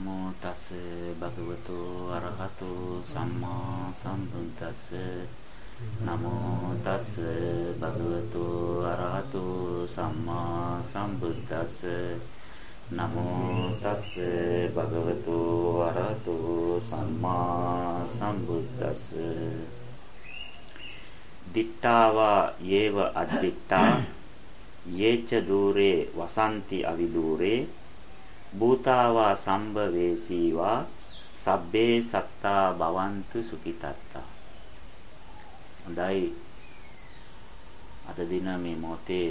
නමෝ තස් භගවතු අරහතු සම්මා සම්බුද්දස්ස. නමෝ තස් භගවතු අරහතු සම්මා සම්බුද්දස්ස. නමෝ තස් භගවතු අරහතු සම්මා සම්බුද්දස්ස. දිත්තාවා යේව අද්දිත්තා යේච দূරේ වසන්ති අවිදූරේ. භූතාවා සම්භවේසීවා සබ්බේ සත්තා භවන්තු සුඛිතත්තා හොඳයි අද දින මේ මොහොතේ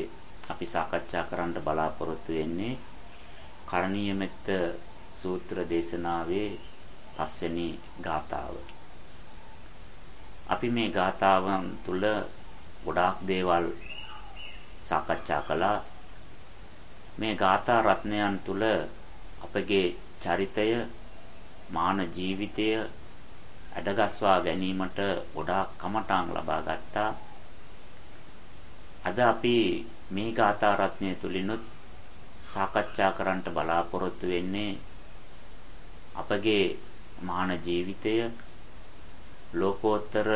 අපි සාකච්ඡා කරන්න බලාපොරොත්තු වෙන්නේ කරණීය මෙත්ත සූත්‍ර දේශනාවේ පස්වෙනි ගාථාව. අපි මේ ගාථාවන් තුල ගොඩාක් දේවල් සාකච්ඡා කළා. මේ ගාථා රත්නයන් තුල අපගේ චරිතය මාන ජීවිතය අඩගස්වා ගැනීමට ගොඩාක් කමටාන් ලබා ගත්තා. අද අපි මේ ගාථා රත්නය තුලිනුත් සාකච්ඡා කරන්නට බලාපොරොත්තු වෙන්නේ අපගේ මාන ජීවිතය ලෝකෝත්තර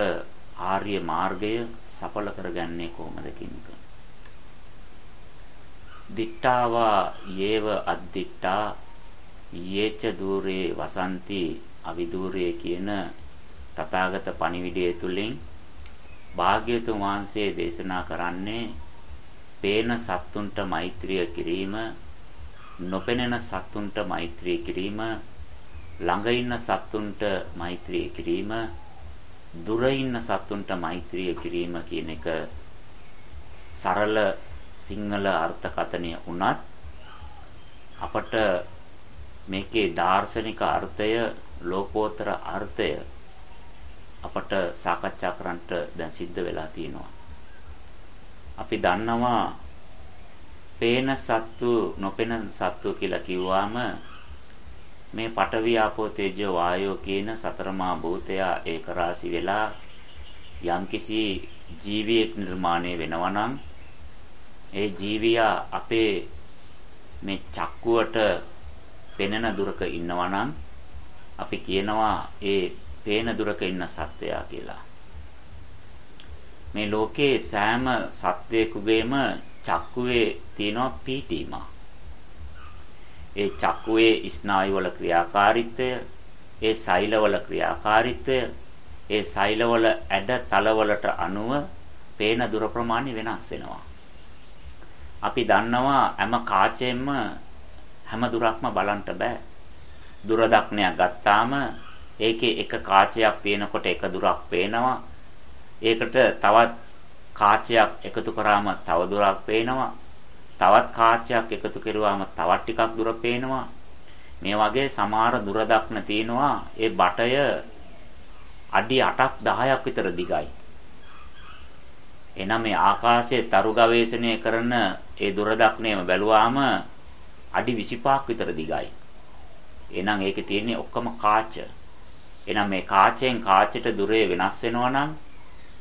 ආර්ය මාර්ගය සඵල කරගන්නේ කොහොමද කියන එක. දිට්ඨාවා යේව අද්දිට්ඨා යේච দূරේ වසන්ති අවිදූරේ කියන තථාගත පණිවිඩය තුලින් භාග්‍යතුන් වහන්සේ දේශනා කරන්නේ පේන සත්තුන්ට මෛත්‍රිය කිරීම නොපෙනෙන සත්තුන්ට මෛත්‍රිය කිරීම ළඟ ඉන්න සත්තුන්ට මෛත්‍රිය කිරීම දුර ඉන්න සත්තුන්ට මෛත්‍රිය කිරීම කියන එක සරල සිංහල අර්ථකථනය වුණත් අපට මේකේ දාර්ශනික අර්ථය ලෝකෝත්තර අර්ථය අපට සාකච්ඡා කරන්නට දැන් සිද්ධ වෙලා තියෙනවා. අපි දන්නවා පේන සත්තු නොපෙනෙන සත්තු කියලා කිව්වාම මේ පඨවි ආපෝ තේජෝ වායෝ කියන සතරමා භූතයා ඒක රාශි වෙලා යම්කිසි ජීවියෙක් නිර්මාණය වෙනවා නම් ඒ ජීවියා අපේ මේ චක්කුවට පෙනෙන දුරක ඉන්නවා නම් අපි කියනවා ඒ පේන දුරක ඉන්න සත්වයා කියලා. මේ ලෝකේ සෑම සත්වයකගේම චක්කුවේ තියෙන පීඨීමක්. ඒ චක්කුවේ ස්නායුවල ක්‍රියාකාරීත්වය, ඒ සෛලවල ක්‍රියාකාරීත්වය, ඒ සෛලවල ඇඩ තලවලට අනුව පේන දුර ප්‍රමාණය වෙනස් වෙනවා. අපි දන්නවා හැම කාචයෙන්ම හැම දුරක්ම බලන්න බෑ. දුර දක්නයක් ගත්තාම ඒකේ එක කාචයක් පේනකොට එක දුරක් පේනවා. ඒකට තවත් කාචයක් එකතු කරාම තව දුරක් පේනවා. තවත් කාචයක් එකතු කරුවාම තවත් ටිකක් දුර පේනවා. මේ වගේ සමහර දුර දක්න තියෙනවා. ඒ බටය අඩි 8ක් 10ක් විතර දිගයි. එනනම් මේ ආකාශයේ තරු ගවේෂණය කරන ඒ දුර දක්නේම බැලුවාම අඩි 25ක් විතර දිගයි. එහෙනම් ඒකේ තියෙන්නේ ඔක්කොම කාච. එහෙනම් මේ කාචයෙන් කාචයට දුරේ වෙනස් වෙනවා නම්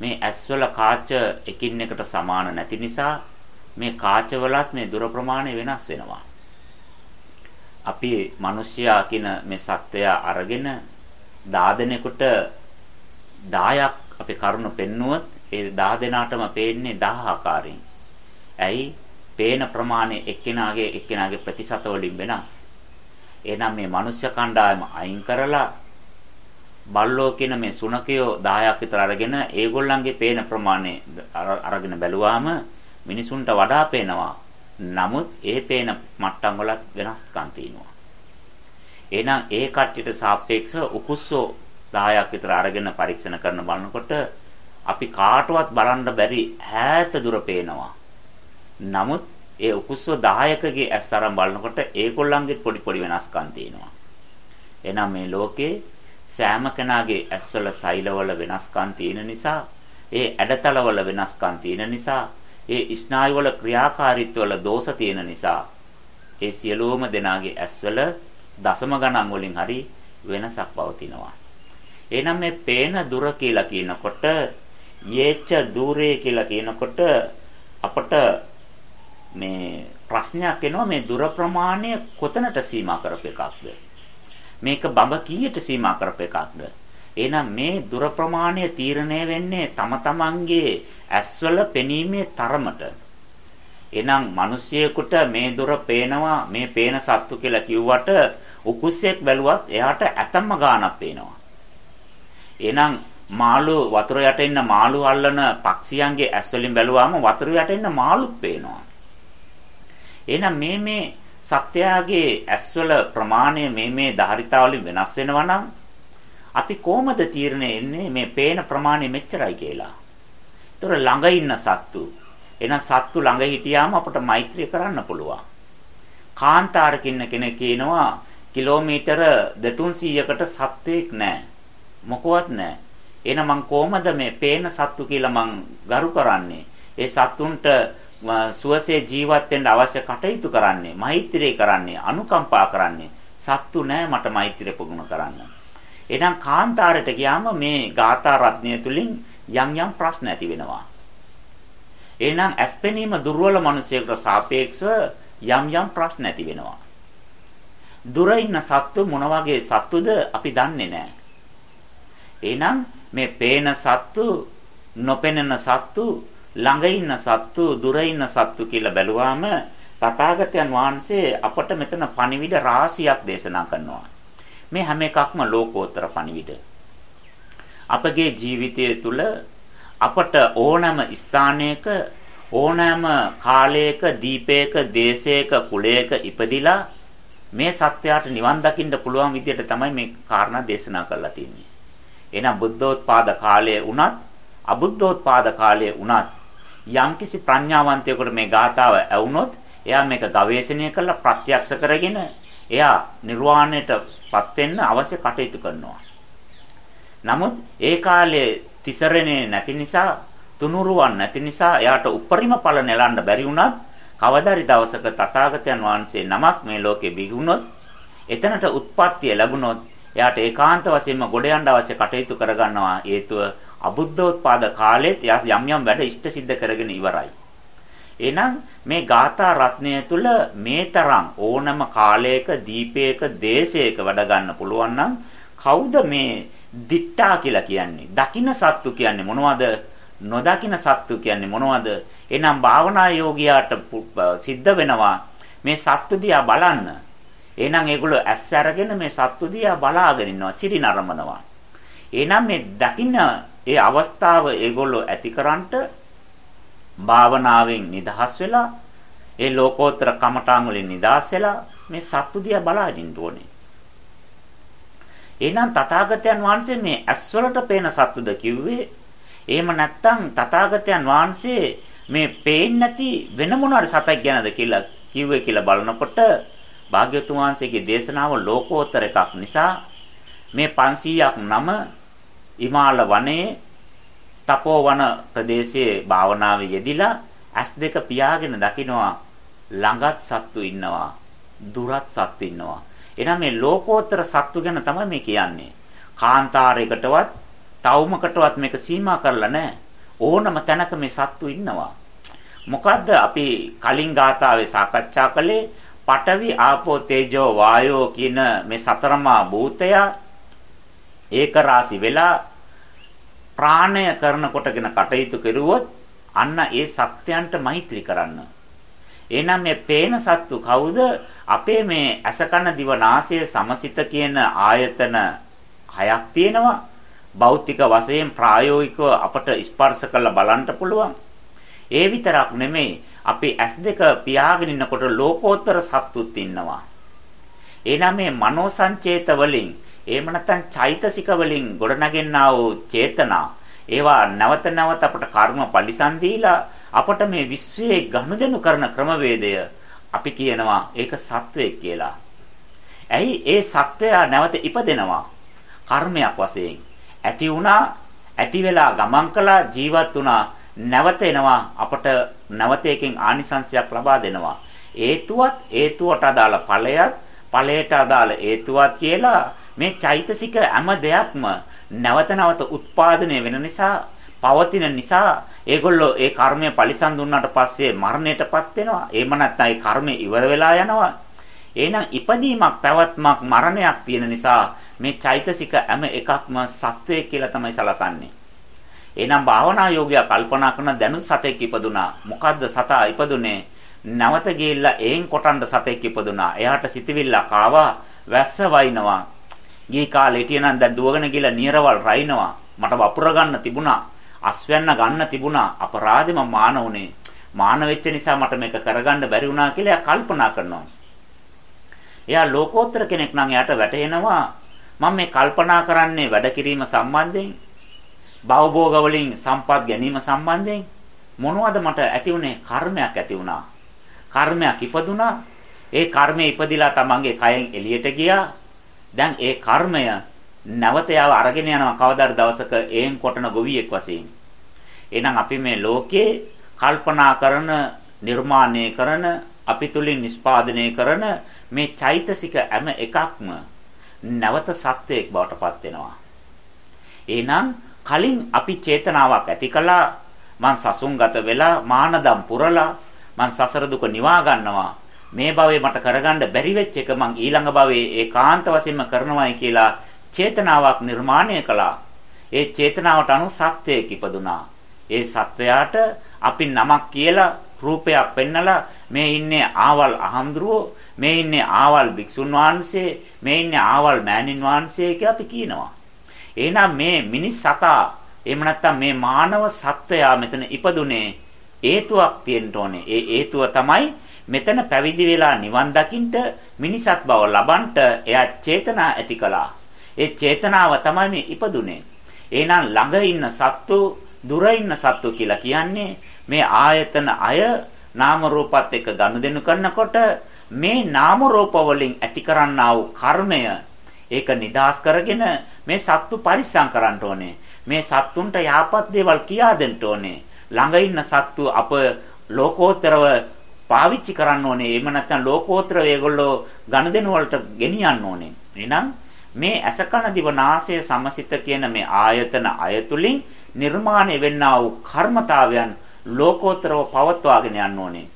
මේ ඇස්වල කාච එකින් එකට සමාන නැති නිසා මේ කාචවලත් මේ දුර ප්‍රමාණය වෙනස් වෙනවා. අපි මිනිස්සයා කියන මේ සත්වය අරගෙන දාදෙනෙකුට 10ක් අපි කරුණ පෙන්නුවොත් ඒ 10 දෙනාටම පේන්නේ 10 ආකාරයෙන්. ඇයි? පේන ප්‍රමාණය එක්කෙනාගේ එක්කෙනාගේ ප්‍රතිශත වලින් වෙනස්. එහෙනම් මේ මනුෂ්‍ය කණ්ඩායම අයින් කරලා බල්ලෝ කියන මේ සුනකයෝ 10ක් විතර අරගෙන ඒගොල්ලන්ගේ පේන ප්‍රමාණය අරගෙන බැලුවාම මිනිසුන්ට වඩා පේනවා. නමුත් ඒ පේන මට්ටම් වල වෙනස්කම් තියෙනවා. එහෙනම් ඒ කට්ටියට සාපේක්ෂව උකුස්සෝ 10ක් විතර අරගෙන පරීක්ෂණ කරන බලනකොට අපි කාටවත් බලන්න බැරි ඈත දුර පේනවා. නමුත් ඒ උකුස්සෝ 10කගේ ඇස් අරන් බලනකොට ඒගොල්ලන්ගේ පොඩි පොඩි වෙනස්කම් තියෙනවා. එහෙනම් මේ ලෝකේ සෑම කෙනාගේ ඇස්වල සෛලවල වෙනස්කම් තියෙන නිසා, ඒ ඇඩතලවල වෙනස්කම් තියෙන නිසා, ඒ ස්නායුවල ක්‍රියාකාරීත්වවල දෝෂ තියෙන නිසා, ඒ සියලුම දෙනාගේ ඇස්වල දශම ගණන් වලින් හරි වෙනසක් පවතිනවා. එහෙනම් මේ පේන දුර කියලා කියනකොට යේච්ච দূරේ කියලා කියනකොට අපට මේ ප්‍රශ්නයක් එනවා මේ දුර ප්‍රමාණය කොතනට සීමා කරපු එකක්ද? මේක බඹ කීයට සීමා කරප එකක්ද? එහෙනම් මේ දුර ප්‍රමාණය තීරණය වෙන්නේ තම තමන්ගේ ඇස්වල පෙනීමේ තරමට. එහෙනම් මිනිසියෙකුට මේ දුර පේනවා මේ පේන සත්තු කියලා කිව්වට උකුස්සෙක් බැලුවත් එයාට ඇතම්ම ගාණක් පේනවා. එහෙනම් මාළු වතුර යට ඉන්න මාළු අල්ලන පක්ෂියන්ගේ ඇස් වලින් බැලුවාම වතුර යට ඉන්න මාළුත් පේනවා. එහෙනම් මේ මේ සත්‍යයගේ ඇස්වල ප්‍රමාණය මේ මේ ධාරිතාවලින් වෙනස් වෙනවා නම් අපි කොහොමද තීරණය එන්නේ මේ පේන ප්‍රමාණය මෙච්චරයි කියලා. ඒතර ළඟ ඉන්න සත්තු එහෙනම් සත්තු ළඟ හිටියාම අපට මෛත්‍රිය කරන්න පුළුවන්. කාන්තාරක ඉන්න කෙනෙක් කියනවා කිලෝමීටර 200කට සත්වෙක් නැහැ. මොකවත් නැහැ. එහෙනම් මං කොහමද මේ පේන සත්තු කියලා මං ගරු කරන්නේ? ඒ සත්තුන්ට සුවසේ ජීවත් වෙන්න අවශ්‍ය කටයුතු කරන්නේ, මෛත්‍රිය කරන්නේ, අනුකම්පා කරන්නේ. සත්තු නෑ මට මෛත්‍රිය පුහුණු කරන්න. එහෙනම් කාන්තාරයට ගියාම මේ ගාථා රත්නය තුලින් යම් යම් ප්‍රශ්න ඇති වෙනවා. එහෙනම් ඇස්පෙනීම දුර්වල මිනිසෙකුට සාපේක්ෂව යම් යම් ප්‍රශ්න ඇති වෙනවා. දුර ඉන්න සත්තු මොන වගේ සත්තුද අපි දන්නේ නැහැ. එහෙනම් මේ පේන සත්තු, නොපෙනෙන සත්තු, ළඟ ඉන්න සත්තු, දුර ඉන්න සත්තු කියලා බැලුවාම තථාගතයන් වහන්සේ අපට මෙතන පණිවිඩ රාශියක් දේශනා කරනවා. මේ හැම එකක්ම ලෝකෝත්තර පණිවිඩ. අපගේ ජීවිතය තුළ අපට ඕනෑම ස්ථානයක ඕනෑම කාලයක දීපයක දේශයක කුලයක ඉපදිලා මේ සත්‍යයට නිවන් දකින්න පුළුවන් විදිහට තමයි මේ කාරණා දේශනා කරලා තියෙන්නේ. එහෙනම් බුද්ධෝත්පාද කාලයේ වුණත් අබුද්ධෝත්පාද කාලයේ වුණත් යම්කිසි ප්‍රඥාවන්තයෙකුට මේ ගාථාව ඇවුනොත් එයා මේක ගවේෂණය කරලා ප්‍රත්‍යක්ෂ කරගෙන එයා නිර්වාණයටපත් වෙන්න අවශ්‍ය කටයුතු කරනවා. නමුත් ඒ කාලේ තිසරණේ නැති නිසා තුනුරුවන් නැති නිසා එයාට උපරිම ඵල නෙලන්න බැරි වුණත් කවදාරි දවසක තථාගතයන් වහන්සේ නමක් මේ ලෝකේ බිහුනොත් එතනට උත්පත්තිය ලැබුණොත් එයාට ඒකාන්ත වශයෙන්ම ගොඩ යන්න අවශ්‍ය කටයුතු කරගන්නවා හේතුව අබුද්ධෝත්පාද කාලෙත් යම් යම් වැඩ ඉෂ්ට සිද්ධ කරගෙන ඉවරයි. එහෙනම් මේ ගාථා රත්නය තුල මේ තරම් ඕනම කාලයක දීපයක දේශයක වැඩ ගන්න පුළුවන් නම් කවුද මේ දිට්ඨා කියලා කියන්නේ? දකින්න සත්තු කියන්නේ මොනවද? නොදකින්න සත්තු කියන්නේ මොනවද? එහෙනම් භාවනා යෝගියාට සිද්ධ වෙනවා මේ සත්තු දිහා බලන්න. එහෙනම් ඒගොල්ලෝ ඇස් අරගෙන මේ සත්තු දිහා බලාගෙන ඉන්නවා, සිරි නරඹනවා. එහෙනම් මේ දකින්න ඒ අවස්ථාව ඒගොල්ලෝ ඇතිකරන්ට භාවනාවෙන් නිදහස් වෙලා ඒ ලෝකෝත්තර කමඨාන් වලින් නිදහස් වෙලා මේ සත්තු දිහා බලාගෙන ඕනේ. එහෙනම් තථාගතයන් වහන්සේ මේ ඇස් වලට පේන සත්තුද කිව්වේ එහෙම නැත්නම් තථාගතයන් වහන්සේ මේ පේන්නේ නැති වෙන මොනවාරි සතෙක් ගැනද කියලා කිව්වේ කියලා බලනකොට භාග්‍යවතුන් වහන්සේගේ දේශනාව ලෝකෝත්තර එකක් නිසා මේ 500ක් නම හිමාල වනයේ තපෝවන ප්‍රදේශයේ භාවනාවේ යෙදිලා ඇස් දෙක පියාගෙන දකිනවා ළඟත් සත්තු ඉන්නවා දුරත් සත්තු ඉන්නවා. එහෙනම් මේ ලෝකෝත්තර සත්තු ගැන තමයි මේ කියන්නේ. කාන්තාරයකටවත් තවුමකටවත් මේක සීමා කරලා නැහැ. ඕනම තැනක මේ සත්තු ඉන්නවා. මොකද්ද අපි කලින් ගාථාවේ සාකච්ඡා කළේ? පඨවි ආපෝ තේජෝ වායෝ කියන මේ සතරමා භූතය ඒක රාශි වෙලා ප්‍රාණය කරන කොටගෙන කටයුතු කෙරුවොත් අන්න ඒ සත්‍යයන්ට මෛත්‍රී කරන්න. එහෙනම් මේ පේන සත්තු කවුද? අපේ මේ අසකන දිවනාසය සමසිත කියන ආයතන හයක් තියෙනවා. භෞතික වශයෙන් ප්‍රායෝගිකව අපට ස්පර්ශ කරලා බලන්න පුළුවන්. ඒ විතරක් නෙමෙයි අපි S2 පියාගෙන ඉන්නකොට ලෝකෝත්තර සත්තුත් ඉන්නවා. එනනම් මේ මනෝ සංචේත වලින් එහෙම නැත්නම් චෛතසික වලින් ගොඩනගෙනා වූ චේතනා ඒවා නැවත නැවත අපට කර්ම පරිසම් දීලා අපට මේ විශ්වයේ ගනුදෙනු කරන ක්‍රමවේදය අපි කියනවා ඒක සත්වයක් කියලා. ඇයි ඒ සත්වයා නැවත ඉපදෙනවා කර්මයක් වශයෙන්. ඇති වුණා ඇති වෙලා ගමන් කළා ජීවත් වුණා නැවත එනවා අපට නැවත එකෙන් ආනිසංශයක් ලබා දෙනවා. හේතුවත් හේතුවට අදාළ ඵලයත් ඵලයට අදාළ හේතුවත් කියලා මේ චෛතසික හැම දෙයක්ම නැවත නැවත උත්පාදනය වෙන නිසා පවතින නිසා ඒගොල්ලෝ ඒ කර්මය පරිසම් දුන්නාට පස්සේ මරණයටපත් වෙනවා. එහෙම නැත්නම් ඒ කර්මය ඉවර වෙලා යනවා. එහෙනම් ඉපදීමක් පැවැත්මක් මරණයක් තියෙන නිසා මේ චෛතසික හැම එකක්ම සත්වය කියලා තමයි සලකන්නේ. එහෙනම් භාවනා යෝගියා කල්පනා කරන දැනුත් සතෙක් ඉපදුනා. මොකද්ද සතා ඉපදුනේ? නැවත ගිහිල්ලා එයින් කොටන්න සතෙක් ඉපදුනා. එයාට සිතවිල්ලක් ආවා. වැස්ස වයින්නවා. ගිහි කාලේ හිටියනම් දැන් දුවගෙන ගිහලා නියරවල් රයින්නවා. මට වපුර ගන්න තිබුණා. අස්වැන්න ගන්න තිබුණා. අපරාධෙම මාන උනේ. මාන වෙච්ච නිසා මට මේක කරගන්න බැරි වුණා කියලා එයා කල්පනා කරනවා. එයා ලෝකෝත්තර කෙනෙක් නම් එයාට වැටහෙනවා මම මේ කල්පනා කරන්නේ වැඩ කිරීම සම්බන්ධයෙන් භවභෝග වලින් සම්පත් ගැනීම සම්බන්ධයෙන් මොනවද මට ඇති උනේ කර්මයක් ඇති වුණා. කර්මයක් ඉපදුනා. ඒ කර්මය ඉපදිලා තමන්ගේ කයෙන් එළියට ගියා. දැන් ඒ කර්මය නැවත යාව අරගෙන යනවා කවදාද දවසක ඒන් කොටන ගොවියෙක් වශයෙන්. එහෙනම් අපි මේ ලෝකේ කල්පනා කරන, නිර්මාණය කරන, අපි තුලින් නිස්පාදනය කරන මේ චෛතසික හැම එකක්ම නැවත සත්‍යයක් බවට පත් වෙනවා. එහෙනම් කලින් අපි චේතනාවක් ඇති කළා මං සසුන්ගත වෙලා මානදම් පුරලා මං සසර දුක නිවා ගන්නවා මේ භවයේ මට කරගන්න බැරි වෙච්ච එක මං ඊළඟ භවයේ ඒකාන්ත වශයෙන්ම කරනවායි කියලා චේතනාවක් නිර්මාණය කළා. ඒ චේතනාවට අනුව සත්‍යයක් ඉපදුනා ඒ සත්වයාට අපි නමක් කියලා රූපයක් පෙන්නලා මේ ඉන්නේ ආවල් අහම්දුරෝ මේ ඉන්නේ ආවල් භික්ෂුන් වහන්සේ මේ ඉන්නේ ආවල් මෑණින් වහන්සේ කියලා අපි කියනවා. එහෙනම් මේ මිනිස් සතා එහෙම නැත්නම් මේ මානව සත්වයා මෙතන ඉපදුනේ හේතුවක් තියෙන්න ඕනේ. ඒ හේතුව තමයි මෙතන පැවිදි වෙලා නිවන් දකින්න මිනිසත් බව ලබන්ට එයා චේතනා ඇති කළා. ඒ චේතනාව තමයි මේ ඉපදුනේ. එහෙනම් ළඟ ඉන්න සත්තු දුර ඉන්න සත්තු කියලා කියන්නේ මේ ආයතන අය නාම රූපات එක්ක ගනුදෙනු කරනකොට මේ නාම රූප වලින් ඇති කරන්නා වූ කර්මය ඒක නිදාස් කරගෙන මේ සත්තු පරිස්සම් කරන්න ඕනේ. මේ සත්තුන්ට යහපත් දේවල් කියා දෙන්න ඕනේ. ළඟ ඉන්න සත්තු අප ලෝකෝත්තරව පාවිච්චි කරන්න ඕනේ. එහෙම නැත්නම් ලෝකෝත්තර ඒගොල්ලෝ ගනුදෙනු වලට ගෙනියන්න ඕනේ. එහෙනම් මේ අසකන දිවනාසය සමසිත කියන මේ ආයතන අයතුලින් නිර්මාණය වෙන්නා වූ කර්මතාවයන් ලෝකෝත්තරව පවත්වාගෙන යන්න ඕනේ.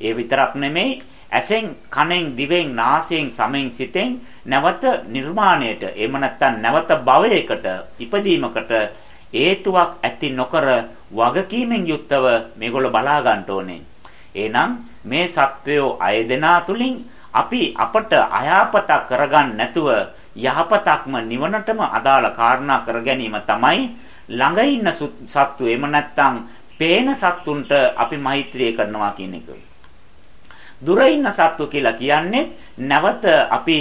ඒ විතරක් නෙමෙයි ඇසෙන් කනෙන් දිවෙන් නාසයෙන් සමෙන් සිතෙන් නැවත නිර්මාණයට එහෙම නැත්නම් නැවත භවයකට ඉපදීමකට හේතුවක් ඇති නොකර වගකීමෙන් යුක්තව මේගොල්ලෝ බලා ගන්න ඕනේ. එහෙනම් මේ සත්වයෝ අය දෙනා තුලින් අපි අපට අයාපතක් කරගන්න නැතුව යහපතක්ම නිවනටම අදාළ කාරණා කර ගැනීම තමයි ළඟ ඉන්න සත්තු එහෙම නැත්නම් පේන සත්තුන්ට අපි මෛත්‍රිය කරනවා කියන එක. දුර ඉන්න සත්තු කියලා කියන්නේ නැවත අපි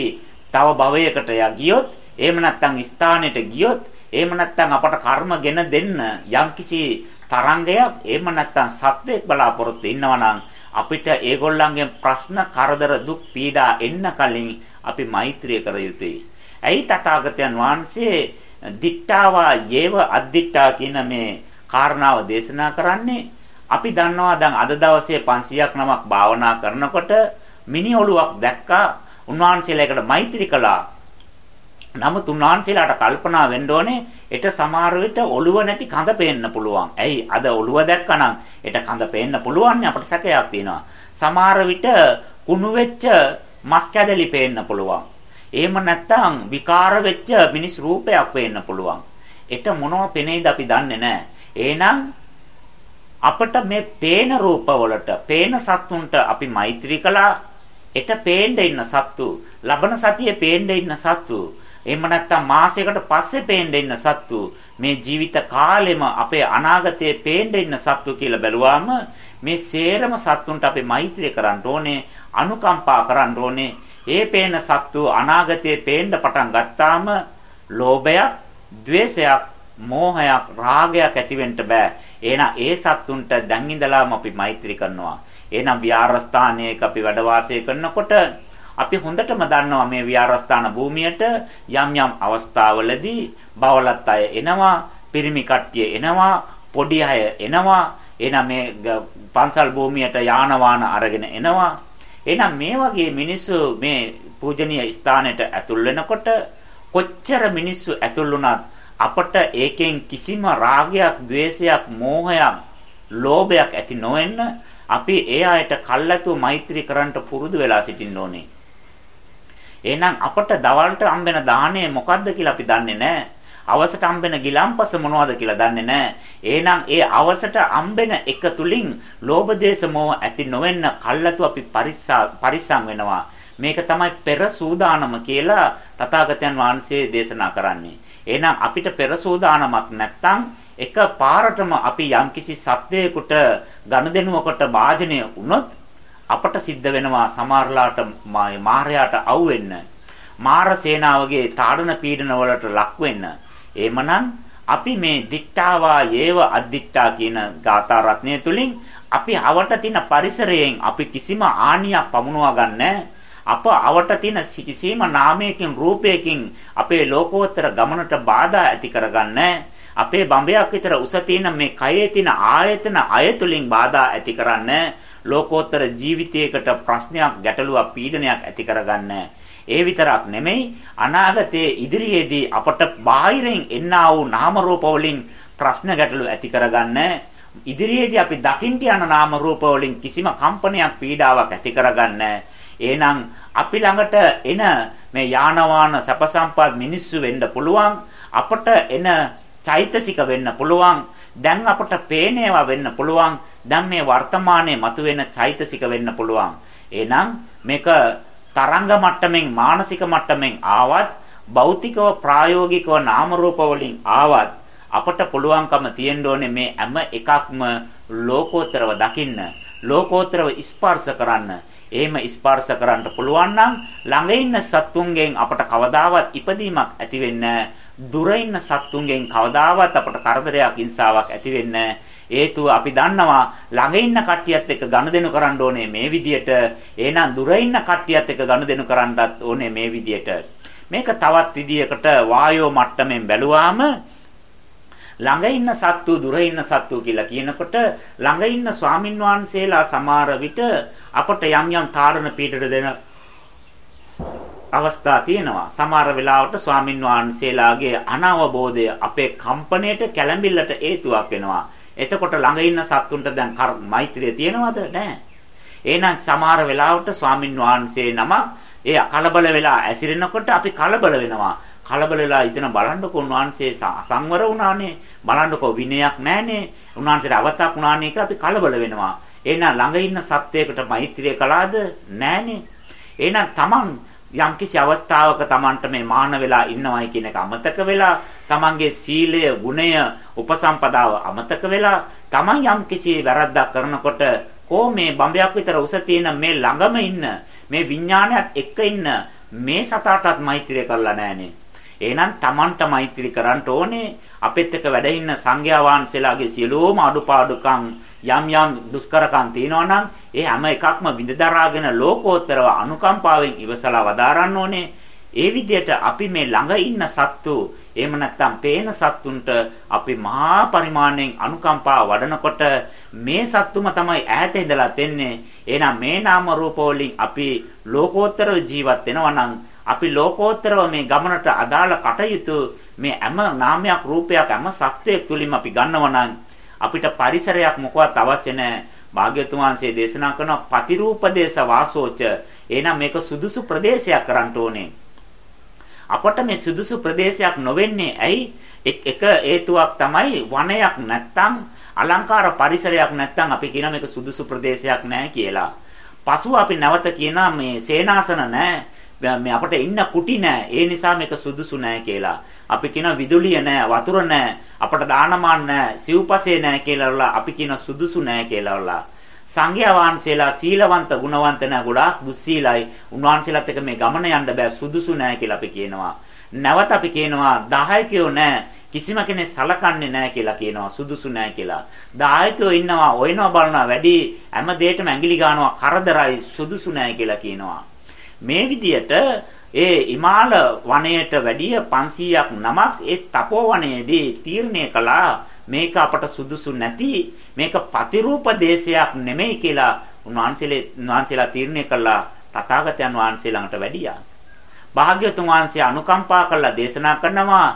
තව භවයකට ගියොත් එහෙම නැත්නම් ස්ථානෙට ගියොත් එහෙම නැත්නම් අපට කර්ම ගෙන දෙන්න යම්කිසි තරංගයක් එහෙම නැත්නම් සත්‍යයක් බලාපොරොත්තු ඉන්නවා අපිට ඒගොල්ලන්ගෙන් ප්‍රශ්න කරදර දුක් පීඩා එන්න කලින් අපි මෛත්‍රිය කර යුතුයි. ඇයි තථාගතයන් වහන්සේ දිට්ඨාවා යේව අද්දිට්ඨා කියන මේ කාරණාව දේශනා කරන්නේ අපි දන්නවා දැන් අද දවසේ 500ක් නමක් භාවනා කරනකොට මිනි ඔලුවක් දැක්කා උන්වහන්සේලාකට මෛත්‍රී කළා. නමුත් උන්වහන්සේලාට කල්පනා වෙන්න ඕනේ ඒට සමහර විට ඔලුව නැති කඳ පේන්න පුළුවන්. ඇයි අද ඔලුව දැක්කනම් ඒට කඳ පේන්න පුළුවන් අපිට සැකයක් තියෙනවා. සමහර විට කුණු වෙච්ච මස් කැදලි පේන්න පුළුවන්. එහෙම නැත්නම් විකාර වෙච්ච මිනිස් රූපයක් පේන්න පුළුවන්. ඒට මොනව පෙනේද අපි දන්නේ නැහැ. එහෙනම් අපිට මේ පේන රූපවලට පේන සත්තුන්ට අපි මෛත්‍රී කළා එට පේන්න ඉන්න සත්තු ලබන සතියේ පේන්න ඉන්න සත්තු එහෙම නැත්නම් මාසයකට පස්සේ පේන්න ඉන්න සත්තු මේ ජීවිත කාලෙම අපේ අනාගතයේ පේන්න ඉන්න සත්තු කියලා බැලුවාම මේ සේරම සත්තුන්ට අපි මෛත්‍රී කරන්න ඕනේ අනුකම්පා කරන්න ඕනේ ඒ පේන සත්තු අනාගතයේ පේන්න පටන් ගත්තාම ලෝභයක්, ద్వේෂයක්, මෝහයක්, රාගයක් ඇති වෙන්න බෑ. එහෙනම් ඒ සත්තුන්ට දැන් ඉඳලාම අපි මෛත්‍රී කරනවා. එහෙනම් විහාරස්ථානයක අපි වැඩ වාසය කරනකොට අපි හොඳටම දන්නවා මේ විහාරස්ථාන භූමියට යම් යම් අවස්ථාවලදී බවලත් අය එනවා, පිරිමි කට්ටිය එනවා, පොඩි අය එනවා. එහෙනම් මේ පන්සල් භූමියට යාන වාහන අරගෙන එනවා. එහෙනම් මේ වගේ මිනිස්සු මේ පූජනීය ස්ථානෙට ඇතුල් වෙනකොට කොච්චර මිනිස්සු ඇතුල් වුණත් අපට ඒකෙන් කිසිම රාගයක්, ద్వේෂයක්, මෝහයක්, ලෝභයක් ඇති නොවෙන්න අපි ඒ අයට කල්ැතුව මෛත්‍රී කරන්න පුරුදු වෙලා සිටින්න ඕනේ. එහෙනම් අපට දවල්ට හම්බෙන දාහනේ මොකද්ද කියලා අපි දන්නේ නැහැ. අවසට හම්බෙන ගිලම්පස මොනවද කියලා දන්නේ නැහැ. එහෙනම් ඒ අවසට හම්බෙන එක තුලින් ලෝභ දේශ මොහ ඇති නොවෙන්න කල්ලාතු අපි පරිස්සම් වෙනවා. මේක තමයි පෙර සූදානම කියලා තථාගතයන් වහන්සේ දේශනා කරන්නේ. එහෙනම් අපිට පෙර සූදානමක් නැත්නම් එක පාරටම අපි යම්කිසි සත්වයකට ගනුදෙනුවකට වාජනය වුණොත් අපට සිද්ධ වෙනවා සමහරලාට මාරයාට අවු වෙන්න. මාර සේනාවගේ තාඩන පීඩන වලට ලක් වෙන්න. එහෙමනම් අපි මේ දික්ඨාවා යේව අද්දික්ඨා කියන ගාථා රත්නය තුලින් අපි අවට තියෙන පරිසරයෙන් අපි කිසිම ආනියක් පමුණවා ගන්නෑ. අප අවට තියෙන කිසිම නාමයකින් රූපයකින් අපේ ලෝකෝත්තර ගමනට බාධා ඇති කරගන්නේ අපේ බඹයක් විතර උස තියෙන මේ කයේ තියෙන ආයතන අයතුලින් බාධා ඇති කරන්නේ ලෝකෝත්තර ජීවිතයකට ප්‍රශ්නයක් ගැටලුවක් පීඩනයක් ඇති කරගන්නේ. ඒ විතරක් නෙමෙයි අනාගතයේ ඉදිරියේදී අපට බාහිරින් එන්නා වූ නාම රූප වලින් ප්‍රශ්න ගැටලු ඇති කරගන්නේ. ඉදිරියේදී අපි දකින්න යන නාම රූප වලින් කිසිම කම්පනයක් පීඩාවක් ඇති කරගන්නේ. එහෙනම් අපි ළඟට එන මේ යාන වාහන සැප සම්පත් මිනිස්සු වෙන්න පුළුවන් අපට එන චෛතසික වෙන්න පුළුවන් දැන් අපට පේන ඒවා වෙන්න පුළුවන් දැන් මේ වර්තමානයේ මතුවෙන චෛතසික වෙන්න පුළුවන්. එහෙනම් මේක තරංග මට්ටමින් මානසික මට්ටමින් ආවත් භෞතිකව ප්‍රායෝගිකව නාම රූප වලින් ආවත් අපට පුළුවන්කම තියෙන්න ඕනේ මේ හැම එකක්ම ලෝකෝත්තරව දකින්න ලෝකෝත්තරව ස්පර්ශ කරන්න. එහෙම ස්පර්ශ කරන්න පුළුවන් නම් ළඟ ඉන්න සත්තුන්ගෙන් අපට කවදාවත් ඉපදීමක් ඇති වෙන්නේ දුර ඉන්න සත්තුන්ගෙන් කවදාවත් අපට කරදරයක් හිංසාවක් ඇති වෙන්නේ හේතුව අපි දන්නවා ළඟ ඉන්න කට්ටියත් එක්ක ගනුදෙනු කරන්න ඕනේ මේ විදියට එහෙනම් දුර ඉන්න කට්ටියත් එක්ක ගනුදෙනු කරන්නත් ඕනේ මේ විදියට මේක තවත් විදියකට වායෝ මට්ටමින් බැලුවාම ළඟ ඉන්න සත්තු දුර ඉන්න සත්තු කියලා කියනකොට ළඟ ඉන්න ස්වාමින් වහන්සේලා සමහර විට අපට යම් යම් තාරණ පීඩට දෙන අවස්ථා තියෙනවා. සමහර වෙලාවට ස්වාමින් වහන්සේලාගේ අනවබෝධය අපේ කම්පණයට කැළඹිල්ලට හේතුවක් වෙනවා. එතකොට ළඟ ඉන්න සත්තුන්ට දැන් මෛත්‍රිය තියෙනවද? නැහැ. එහෙනම් සමහර වෙලාවට ස්වාමින් වහන්සේ නම ඒ කලබල වෙලා ඇසිරෙනකොට අපි කලබල වෙනවා. කලබල වෙලා ඉතන බලන්නකො උන්වහන්සේ සංවර වුණානේ. බලන්නකො විනයක් නැහනේ. උන්වහන්සේට අවතක් වුණානේ කියලා අපි කලබල වෙනවා. එහෙනම් ළඟ ඉන්න සත්වයකට මෛත්‍රිය කළාද? නැහනේ. එහෙනම් Taman යම්කිසි අවස්ථාවක Tamanට මේ මාන වෙලා ඉන්නවයි කියන එක අමතක වෙලා Tamanගේ සීලය, ගුණය, උපසම්පදාව අමතක වෙලා Taman යම්කිසි වැරද්දක් කරනකොට කෝ මේ බඹයක් විතර උස තියෙන මේ ළඟම ඉන්න මේ විඥානයත් එක්ක ඉන්න මේ සතාටත් මෛත්‍රිය කරලා නැහනේ. එහෙනම් Tamanට මෛත්‍රී කරන්න ඕනේ අපෙත් එක්ක වැඩ ඉන්න සංඝයා වහන්සේලාගේ සියලුම අඩුපාඩුකම් යම් යම් දුෂ්කරකම් තියෙනවා නම් ඒ හැම එකක්ම විඳ දරාගෙන ලෝකෝත්තරව අනුකම්පාවෙන් ඉවසලා වදාරන්න ඕනේ. ඒ විදිහට අපි මේ ළඟ ඉන්න සත්තු එහෙම නැත්නම් පේන සත්තුන්ට අපි මහා පරිමාණයෙන් අනුකම්පා වඩනකොට මේ සත්තුම තමයි ඈත ඉඳලා තෙන්නේ. එහෙනම් මේ නාම රූප වලින් අපි ලෝකෝත්තරව ජීවත් වෙනවා නම් අපි ලෝකෝත්තරව මේ ගමනට අදාළ කටයුතු මේ හැම නාමයක් රූපයක් හැම සත්‍යයක් තුලින්ම අපි ගන්නවා නම් අපිට පරිසරයක් මොකවත් අවශ්‍ය නැහැ. භාග්‍යතුන් වහන්සේ දේශනා කරන පතිරූපදේශ වාසෝච. එහෙනම් මේක සුදුසු ප්‍රදේශයක් කරන්න ඕනේ. අපට මේ සුදුසු ප්‍රදේශයක් නොවෙන්නේ ඇයි? එක හේතුවක් තමයි වනයක් නැත්තම් අලංකාර පරිසරයක් නැත්තම් අපි කියන මේක සුදුසු ප්‍රදේශයක් නැහැ කියලා. පසුව අපි නැවත කියන මේ සේනාසන නැහැ. මේ අපිට ඉන්න කුටි නැහැ. ඒ නිසා මේක සුදුසු නැහැ කියලා. අපි කියන විදුලිය නැහැ, වතුර නැහැ, අපට දානමාන නැහැ, සිව්පසේ නැහැ කියලා අපි කියන සුදුසු නැහැ කියලා සංඝයා වහන්සේලා සීලවන්ත ගුණවන්ත නැ ගොඩාක් දුස්සීලයි. උන්වහන්සේලාත් එක්ක මේ ගමන යන්න බෑ සුදුසු නැහැ කියලා අපි කියනවා. නැවත අපි කියනවා 10 නැහැ. කිසිම කෙනෙක් සලකන්නේ නැහැ කියලා කියනවා සුදුසු නැහැ කියලා. දායකයෝ ඉන්නවා, ඔයනවා බලනවා වැඩි හැම දෙයකම ඇඟිලි ගන්නවා කරදරයි සුදුසු නැහැ කියලා කියනවා. මේ විදියට ඒ හිමාල වනයේට වැඩිය 500ක් නමක් ඒ තපෝ වනයේදී තීරණය කළා මේක අපට සුදුසු නැති මේක ප්‍රතිරූප දේශයක් නෙමෙයි කියලා උන්වහන්සේලා උන්වහන්සේලා තීරණය කළා තථාගතයන් වහන්සේ ළඟට වැඩියා. භාග්‍යතුන් වහන්සේ අනුකම්පා කළා දේශනා කරනවා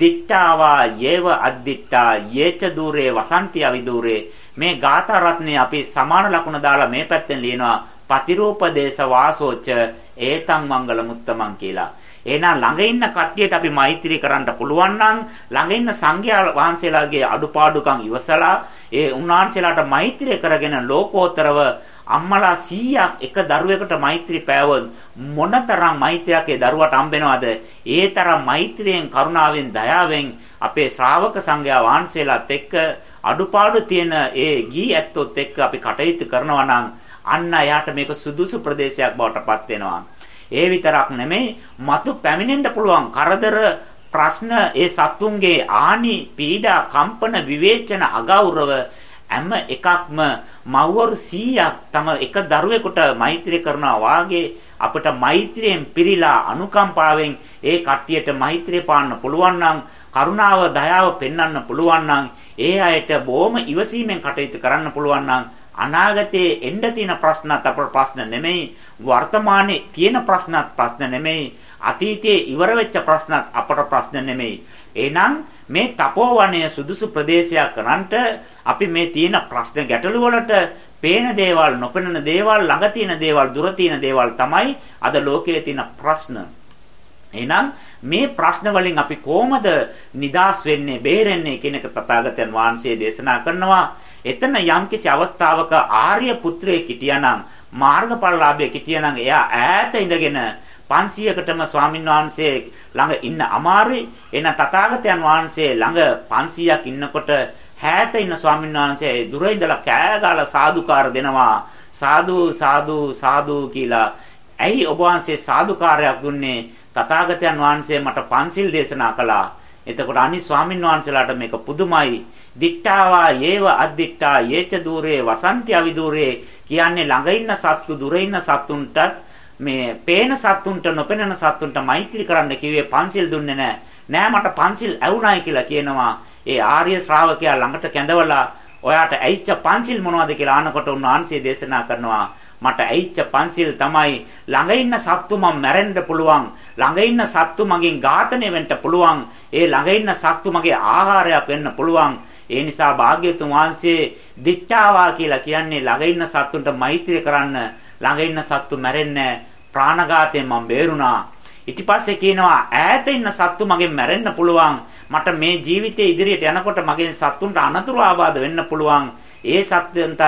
දිට්ඨාවා යේව අද්දිට්ඨා යේච দূරේ වසන්ති අවිදූරේ මේ ගාථා රත්නේ අපි සමාන ලකුණ දාලා මේ පැත්තෙන් ලියනවා පතිරූප දේශ වාසෝච ඒතං මංගල මුත්තමන් කියලා. එහෙනම් ළඟ ඉන්න කට්ටියට අපි මෛත්‍රී කරන්න පුළුවන් නම් ළඟ ඉන්න සංඝයා වහන්සේලාගේ අඩුපාඩුකම් ඉවසලා ඒ උන්වහන්සේලාට මෛත්‍රී කරගෙන ලෝකෝත්තරව අම්මලා 100ක් එක දරුවෙකුට මෛත්‍රී පෑවොත් මොනතරම් මෛත්‍රියක් ඒ දරුවට හම්බෙනවද? ඒ තරම් මෛත්‍රියෙන් කරුණාවෙන් දයාවෙන් අපේ ශ්‍රාවක සංඝයා වහන්සේලාත් එක්ක අඩුපාඩු තියෙන ඒ ගී ඇත්තොත් එක්ක අපි කටයුතු කරනවා නම් අන්න එයාට මේක සුදුසු ප්‍රදේශයක් බවට පත් වෙනවා. ඒ විතරක් නෙමෙයි මතු පැමිණෙන්න පුළුවන් කරදර ප්‍රශ්න ඒ සත්තුන්ගේ ආනි පීඩා කම්පන විවේචන අගෞරව හැම එකක්ම මව්වරු 100ක් තම එක දරුවෙකුට මෛත්‍රී කරනවා වාගේ අපිට මෛත්‍රියෙන් පිරීලා අනුකම්පාවෙන් ඒ කට්ටියට මෛත්‍රිය පාන්න පුළුවන් නම් කරුණාව දයාව පෙන්වන්න පුළුවන් නම් ඒ අයට බොහොම ඉවසීමෙන් කටයුතු කරන්න පුළුවන් නම් අනාගතයේ එන්න තියෙන ප්‍රශ්නත් අපේ ප්‍රශ්න නෙමෙයි වර්තමානයේ තියෙන ප්‍රශ්නත් ප්‍රශ්න නෙමෙයි අතීතයේ ඉවර වෙච්ච ප්‍රශ්නත් අපට ප්‍රශ්න නෙමෙයි එහෙනම් මේ තපෝවනය සුදුසු ප්‍රදේශයක් කරන්ට අපි මේ තියෙන ප්‍රශ්න ගැටළු වලට පේන දේවල් නොපෙනෙන දේවල් ළඟ තියෙන දේවල් දුර තියෙන දේවල් තමයි අද ලෝකයේ තියෙන ප්‍රශ්න එහෙනම් මේ ප්‍රශ්න වලින් අපි කොහොමද නිදාස් වෙන්නේ බේරෙන්නේ කියන එක තථාගතයන් වහන්සේ දේශනා කරනවා. එතන යම්කිසි අවස්ථාවක ආර්ය පුත්‍රයෙක් හිටියානම් මාර්ගඵලලාභයෙක් හිටියානම් එයා ඈත ඉඳගෙන 500කටම ස්වාමින් වහන්සේ ළඟ ඉන්න අමාරුයි. එන තථාගතයන් වහන්සේ ළඟ 500ක් ඉන්නකොට ඈත ඉන්න ස්වාමින් වහන්සේ දුර ඉඳලා කෑ ගාලා සාදුකාර දෙනවා. සාදු සාදු සාදු කියලා. ඇයි ඔබ වහන්සේ සාදුකාරයක් දුන්නේ? තථාගතයන් වහන්සේ මට පන්සිල් දේශනා කළා. එතකොට අනිත් ස්වාමින් වහන්සේලාට මේක පුදුමයි. දික්ඨාවා යේව අද්දික්ඨා යේච দূරේ වසන්ති අවිදූරේ කියන්නේ ළඟ ඉන්න සත්තු දුර ඉන්න සත්තුන්ටත් මේ පේන සත්තුන්ට නොපෙනෙන සත්තුන්ට මෛත්‍රී කරන්න කිව්වේ පන්සිල් දුන්නේ නැහැ. නෑ මට පන්සිල් ඇවුනායි කියලා කියනවා. ඒ ආර්ය ශ්‍රාවකයා ළඟට කැඳවලා ඔයාට ඇයිච්ච පන්සිල් මොනවද කියලා අහනකොට උන්වහන්සේ දේශනා කරනවා. මට ඇයිච්ච පන්සිල් තමයි ළඟ ඉන්න සත්තු මම මැරෙන්න පුළුවන්. ළඟ ඉන්න සත්තු මගෙන් ඝාතනය වෙන්න පුළුවන්. ඒ ළඟ ඉන්න සත්තු මගේ ආහාරයක් වෙන්න පුළුවන්. ඒ නිසා භාග්‍යතුන් වහන්සේ දික්ඨාවා කියලා කියන්නේ ළඟ ඉන්න සත්තුන්ට මෛත්‍රිය කරන්න. ළඟ ඉන්න සත්තු මැරෙන්නේ ප්‍රාණඝාතයෙන් මම බේරුණා. ඊට පස්සේ කියනවා ඈත ඉන්න සත්තු මගෙන් මැරෙන්න පුළුවන්. මට මේ ජීවිතයේ ඉදිරියට යනකොට මගේ සත්තුන්ට අනතුරු ආබාධ වෙන්න පුළුවන්. ඒ සත්‍යන්ට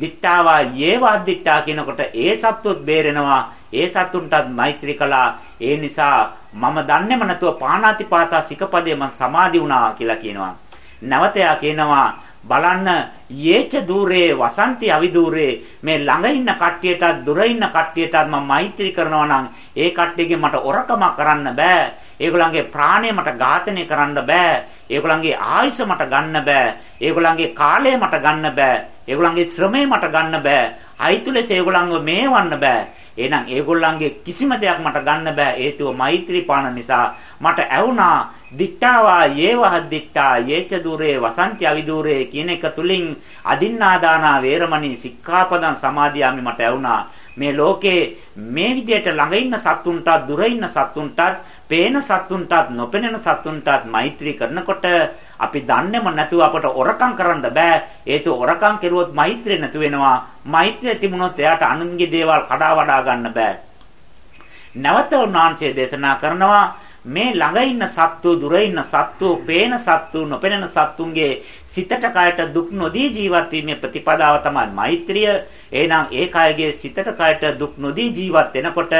දික්ඨාවා යේවා දික්ඨා කියනකොට ඒ සත්තුත් බේරෙනවා. ඒ සත්තුන්ටත් මෛත්‍රී කළා. ඒ නිසා මම දන්නේම නැතුව පාණාතිපාතා සිකපදේ මම සමාදි වුණා කියලා කියනවා. නැවත යා කියනවා බලන්න යේච দূරේ වසන්ති අවිදූරේ මේ ළඟ ඉන්න කට්ටියටත් දුර ඉන්න කට්ටියටත් මම මෛත්‍රී කරනවා නම් ඒ කට්ටියගෙන් මට ඔරකමක් කරන්න බෑ. ඒගොල්ලන්ගේ ප්‍රාණය මට ඝාතනය කරන්න බෑ. ඒගොල්ලන්ගේ ආයුෂ මට ගන්න බෑ. ඒගොල්ලන්ගේ කාලය මට ගන්න බෑ. ඒගොල්ලන්ගේ ශ්‍රමය මට ගන්න බෑ. අයිතුලෙස ඒගොල්ලන්ව මේවන්න බෑ. එහෙනම් ඒගොල්ලන්ගේ කිසිම දෙයක් මට ගන්න බෑ හේතුව මෛත්‍රී පාන නිසා මට ඇවුනා දික්ඨාවා යේවහ දික්ඨා යේච දුරේ වසන්ති අවිදූරේ කියන එක තුලින් අදින්නාදානා වේරමණී සික්ඛාපදං සමාදියාමි මට ඇවුනා මේ ලෝකේ මේ විදියට ළඟ ඉන්න සත්තුන්ටත් දුර ඉන්න සත්තුන්ටත් පේන සත්තුන්ටත් නොපෙනෙන සත්තුන්ටත් මෛත්‍රී කරනකොට අපි දන්නේම නැතුව අපට ඔරකම් කරන්න බෑ. හේතුව ඔරකම් කෙරුවොත් මෛත්‍රිය නැතු වෙනවා. මෛත්‍රිය තිබුණොත් එයාට අනුන්ගේ දේවල් කඩා වඩා ගන්න බෑ. නැවත උන්වහන්සේ දේශනා කරනවා මේ ළඟ ඉන්න සත්තු දුර ඉන්න සත්තු පේන සත්තු නොපෙනෙන සත්තුන්ගේ සිතට කයට දුක් නොදී ජීවත් වීමේ ප්‍රතිපදාව තමයි මෛත්‍රිය. එහෙනම් ඒ කයගේ සිතට කයට දුක් නොදී ජීවත් වෙනකොට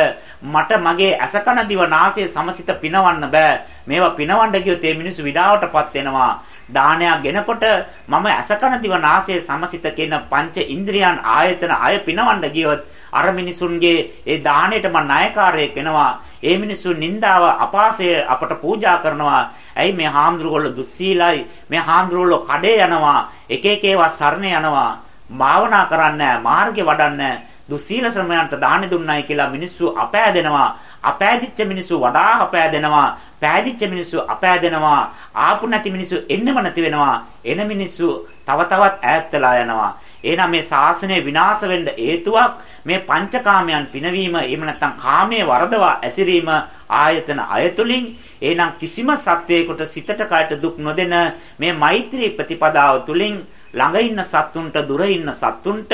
මට මගේ අසකන දිව නාසය සමසිත පිනවන්න බෑ. මේවා පිනවන්න ගියොත් මේ මිනිස්සු විඩාවටපත් වෙනවා. දානයක් ගෙනකොට මම අසකන දිව නාසය සමසිත කියන පංච ඉන්ද්‍රියන් ආයතන අය පිනවන්න ගියොත් අර මිනිසුන්ගේ ඒ දාණයට මම ණයකාරයෙක් වෙනවා. ඒ මිනිස්සු නින්දාව අපාසය අපට පූජා කරනවා. ඇයි මේ හාමුදුරුවෝ දුස්සීලයි? මේ හාමුදුරුවෝ කඩේ යනවා. එක එක ඒවා සරණ යනවා. භාවනා කරන්නේ මාර්ගේ වඩන්නේ දුස්සීල ශ්‍රමයන්ට දාන දුන්නයි කියලා මිනිස්සු අපෑදෙනවා. අපෑදිච්ච මිනිස්සු වඩා අපෑදෙනවා. පෑදිච්ච මිනිස්සු අපෑදෙනවා. ආපු නැති මිනිස්සු එන්නෙම නැති වෙනවා. එන මිනිස්සු තව තවත් ඈත් යනවා. එහෙනම් මේ ශාසනය විනාශ වෙන්න හේතුවක් මේ පංචකාමයන් පිනවීම එහෙම නැත්නම් කාමයේ වරදවා ඇසිරීම ආයතන අයතුලින් එහෙනම් කිසිම සත්වයකට සිතට කායට දුක් නොදෙන මේ මෛත්‍රී ප්‍රතිපදාව තුලින් ළඟ ඉන්න සත්තුන්ට දුර ඉන්න සත්තුන්ට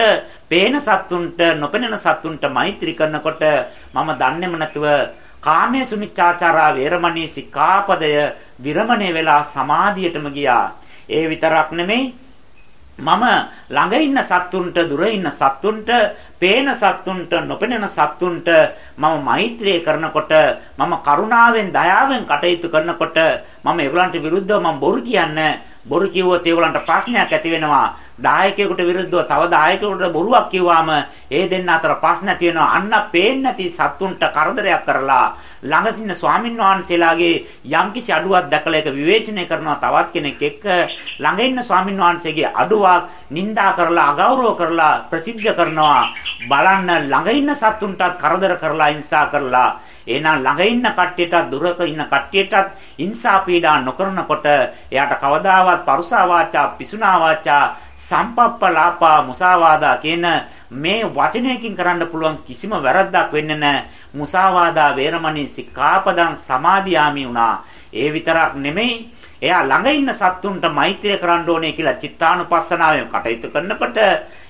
පේන සත්තුන්ට නොපෙනෙන සත්තුන්ට මෛත්‍රී කරනකොට මම දන්නේම නැතුව කාමයේ සුමිච්ඡාචාරා වේරමණී සික්ඛාපදය විරමණය වෙලා සමාධියටම ගියා. ඒ විතරක් නෙමෙයි මම ළඟ ඉන්න සත්තුන්ට දුර ඉන්න සත්තුන්ට පේන සත්තුන්ට නොපෙනෙන සත්තුන්ට මම මෛත්‍රිය කරනකොට මම කරුණාවෙන් දයාවෙන් කටයුතු කරනකොට මම ඒගොල්ලන්ට විරුද්ධව මම බොරු කියන්නේ. බොරු කිව්වොත් ඒගොල්ලන්ට ප්‍රශ්නයක් ඇති වෙනවා. දායකයෙකුට විරුද්ධව තව දායකයෙකුට බොරුවක් කිව්වාම ඒ දෙන්න අතර ප්‍රශ්න ඇති වෙනවා අන්න පේන්නේ නැති සත්තුන්ට කරදරයක් කරලා ළඟ සින්න ස්වාමින් වහන්සේලාගේ යම්කිසි අඩුවක් දැකලා ඒක විවේචනය කරනවා තවත් කෙනෙක් එක්ක ළඟ ඉන්න ස්වාමින් වහන්සේගේ අඩුවක් නිඳා කරලා අගෞරව කරලා ප්‍රසිද්ධ කරනවා. බලන්න ළඟ ඉන්න සත්තුන්ටත් කරදර කරලා හිංසා කරලා. එහෙනම් ළඟ ඉන්න කට්ටියටත් දුරක ඉන්න කට්ටියටත් හිංසා පීඩා නොකරනකොට එයාට කවදාවත් පරුසා වාචා පිසුනා වාචා සම්පප්පලාපා මුසාවාදා කියන මේ වචනයකින් කරන්න පුළුවන් කිසිම වැරද්දක් වෙන්නේ නැහැ. මුසාවාදා වේරමණී සික්ඛාපදං සමාදියාමි වුණා. ඒ විතරක් නෙමෙයි එයා ළඟ ඉන්න සත්තුන්ට මෛත්‍රිය කරන්න ඕනේ කියලා චිත්තානුපස්සනාවෙන් කටයුතු කරනකොට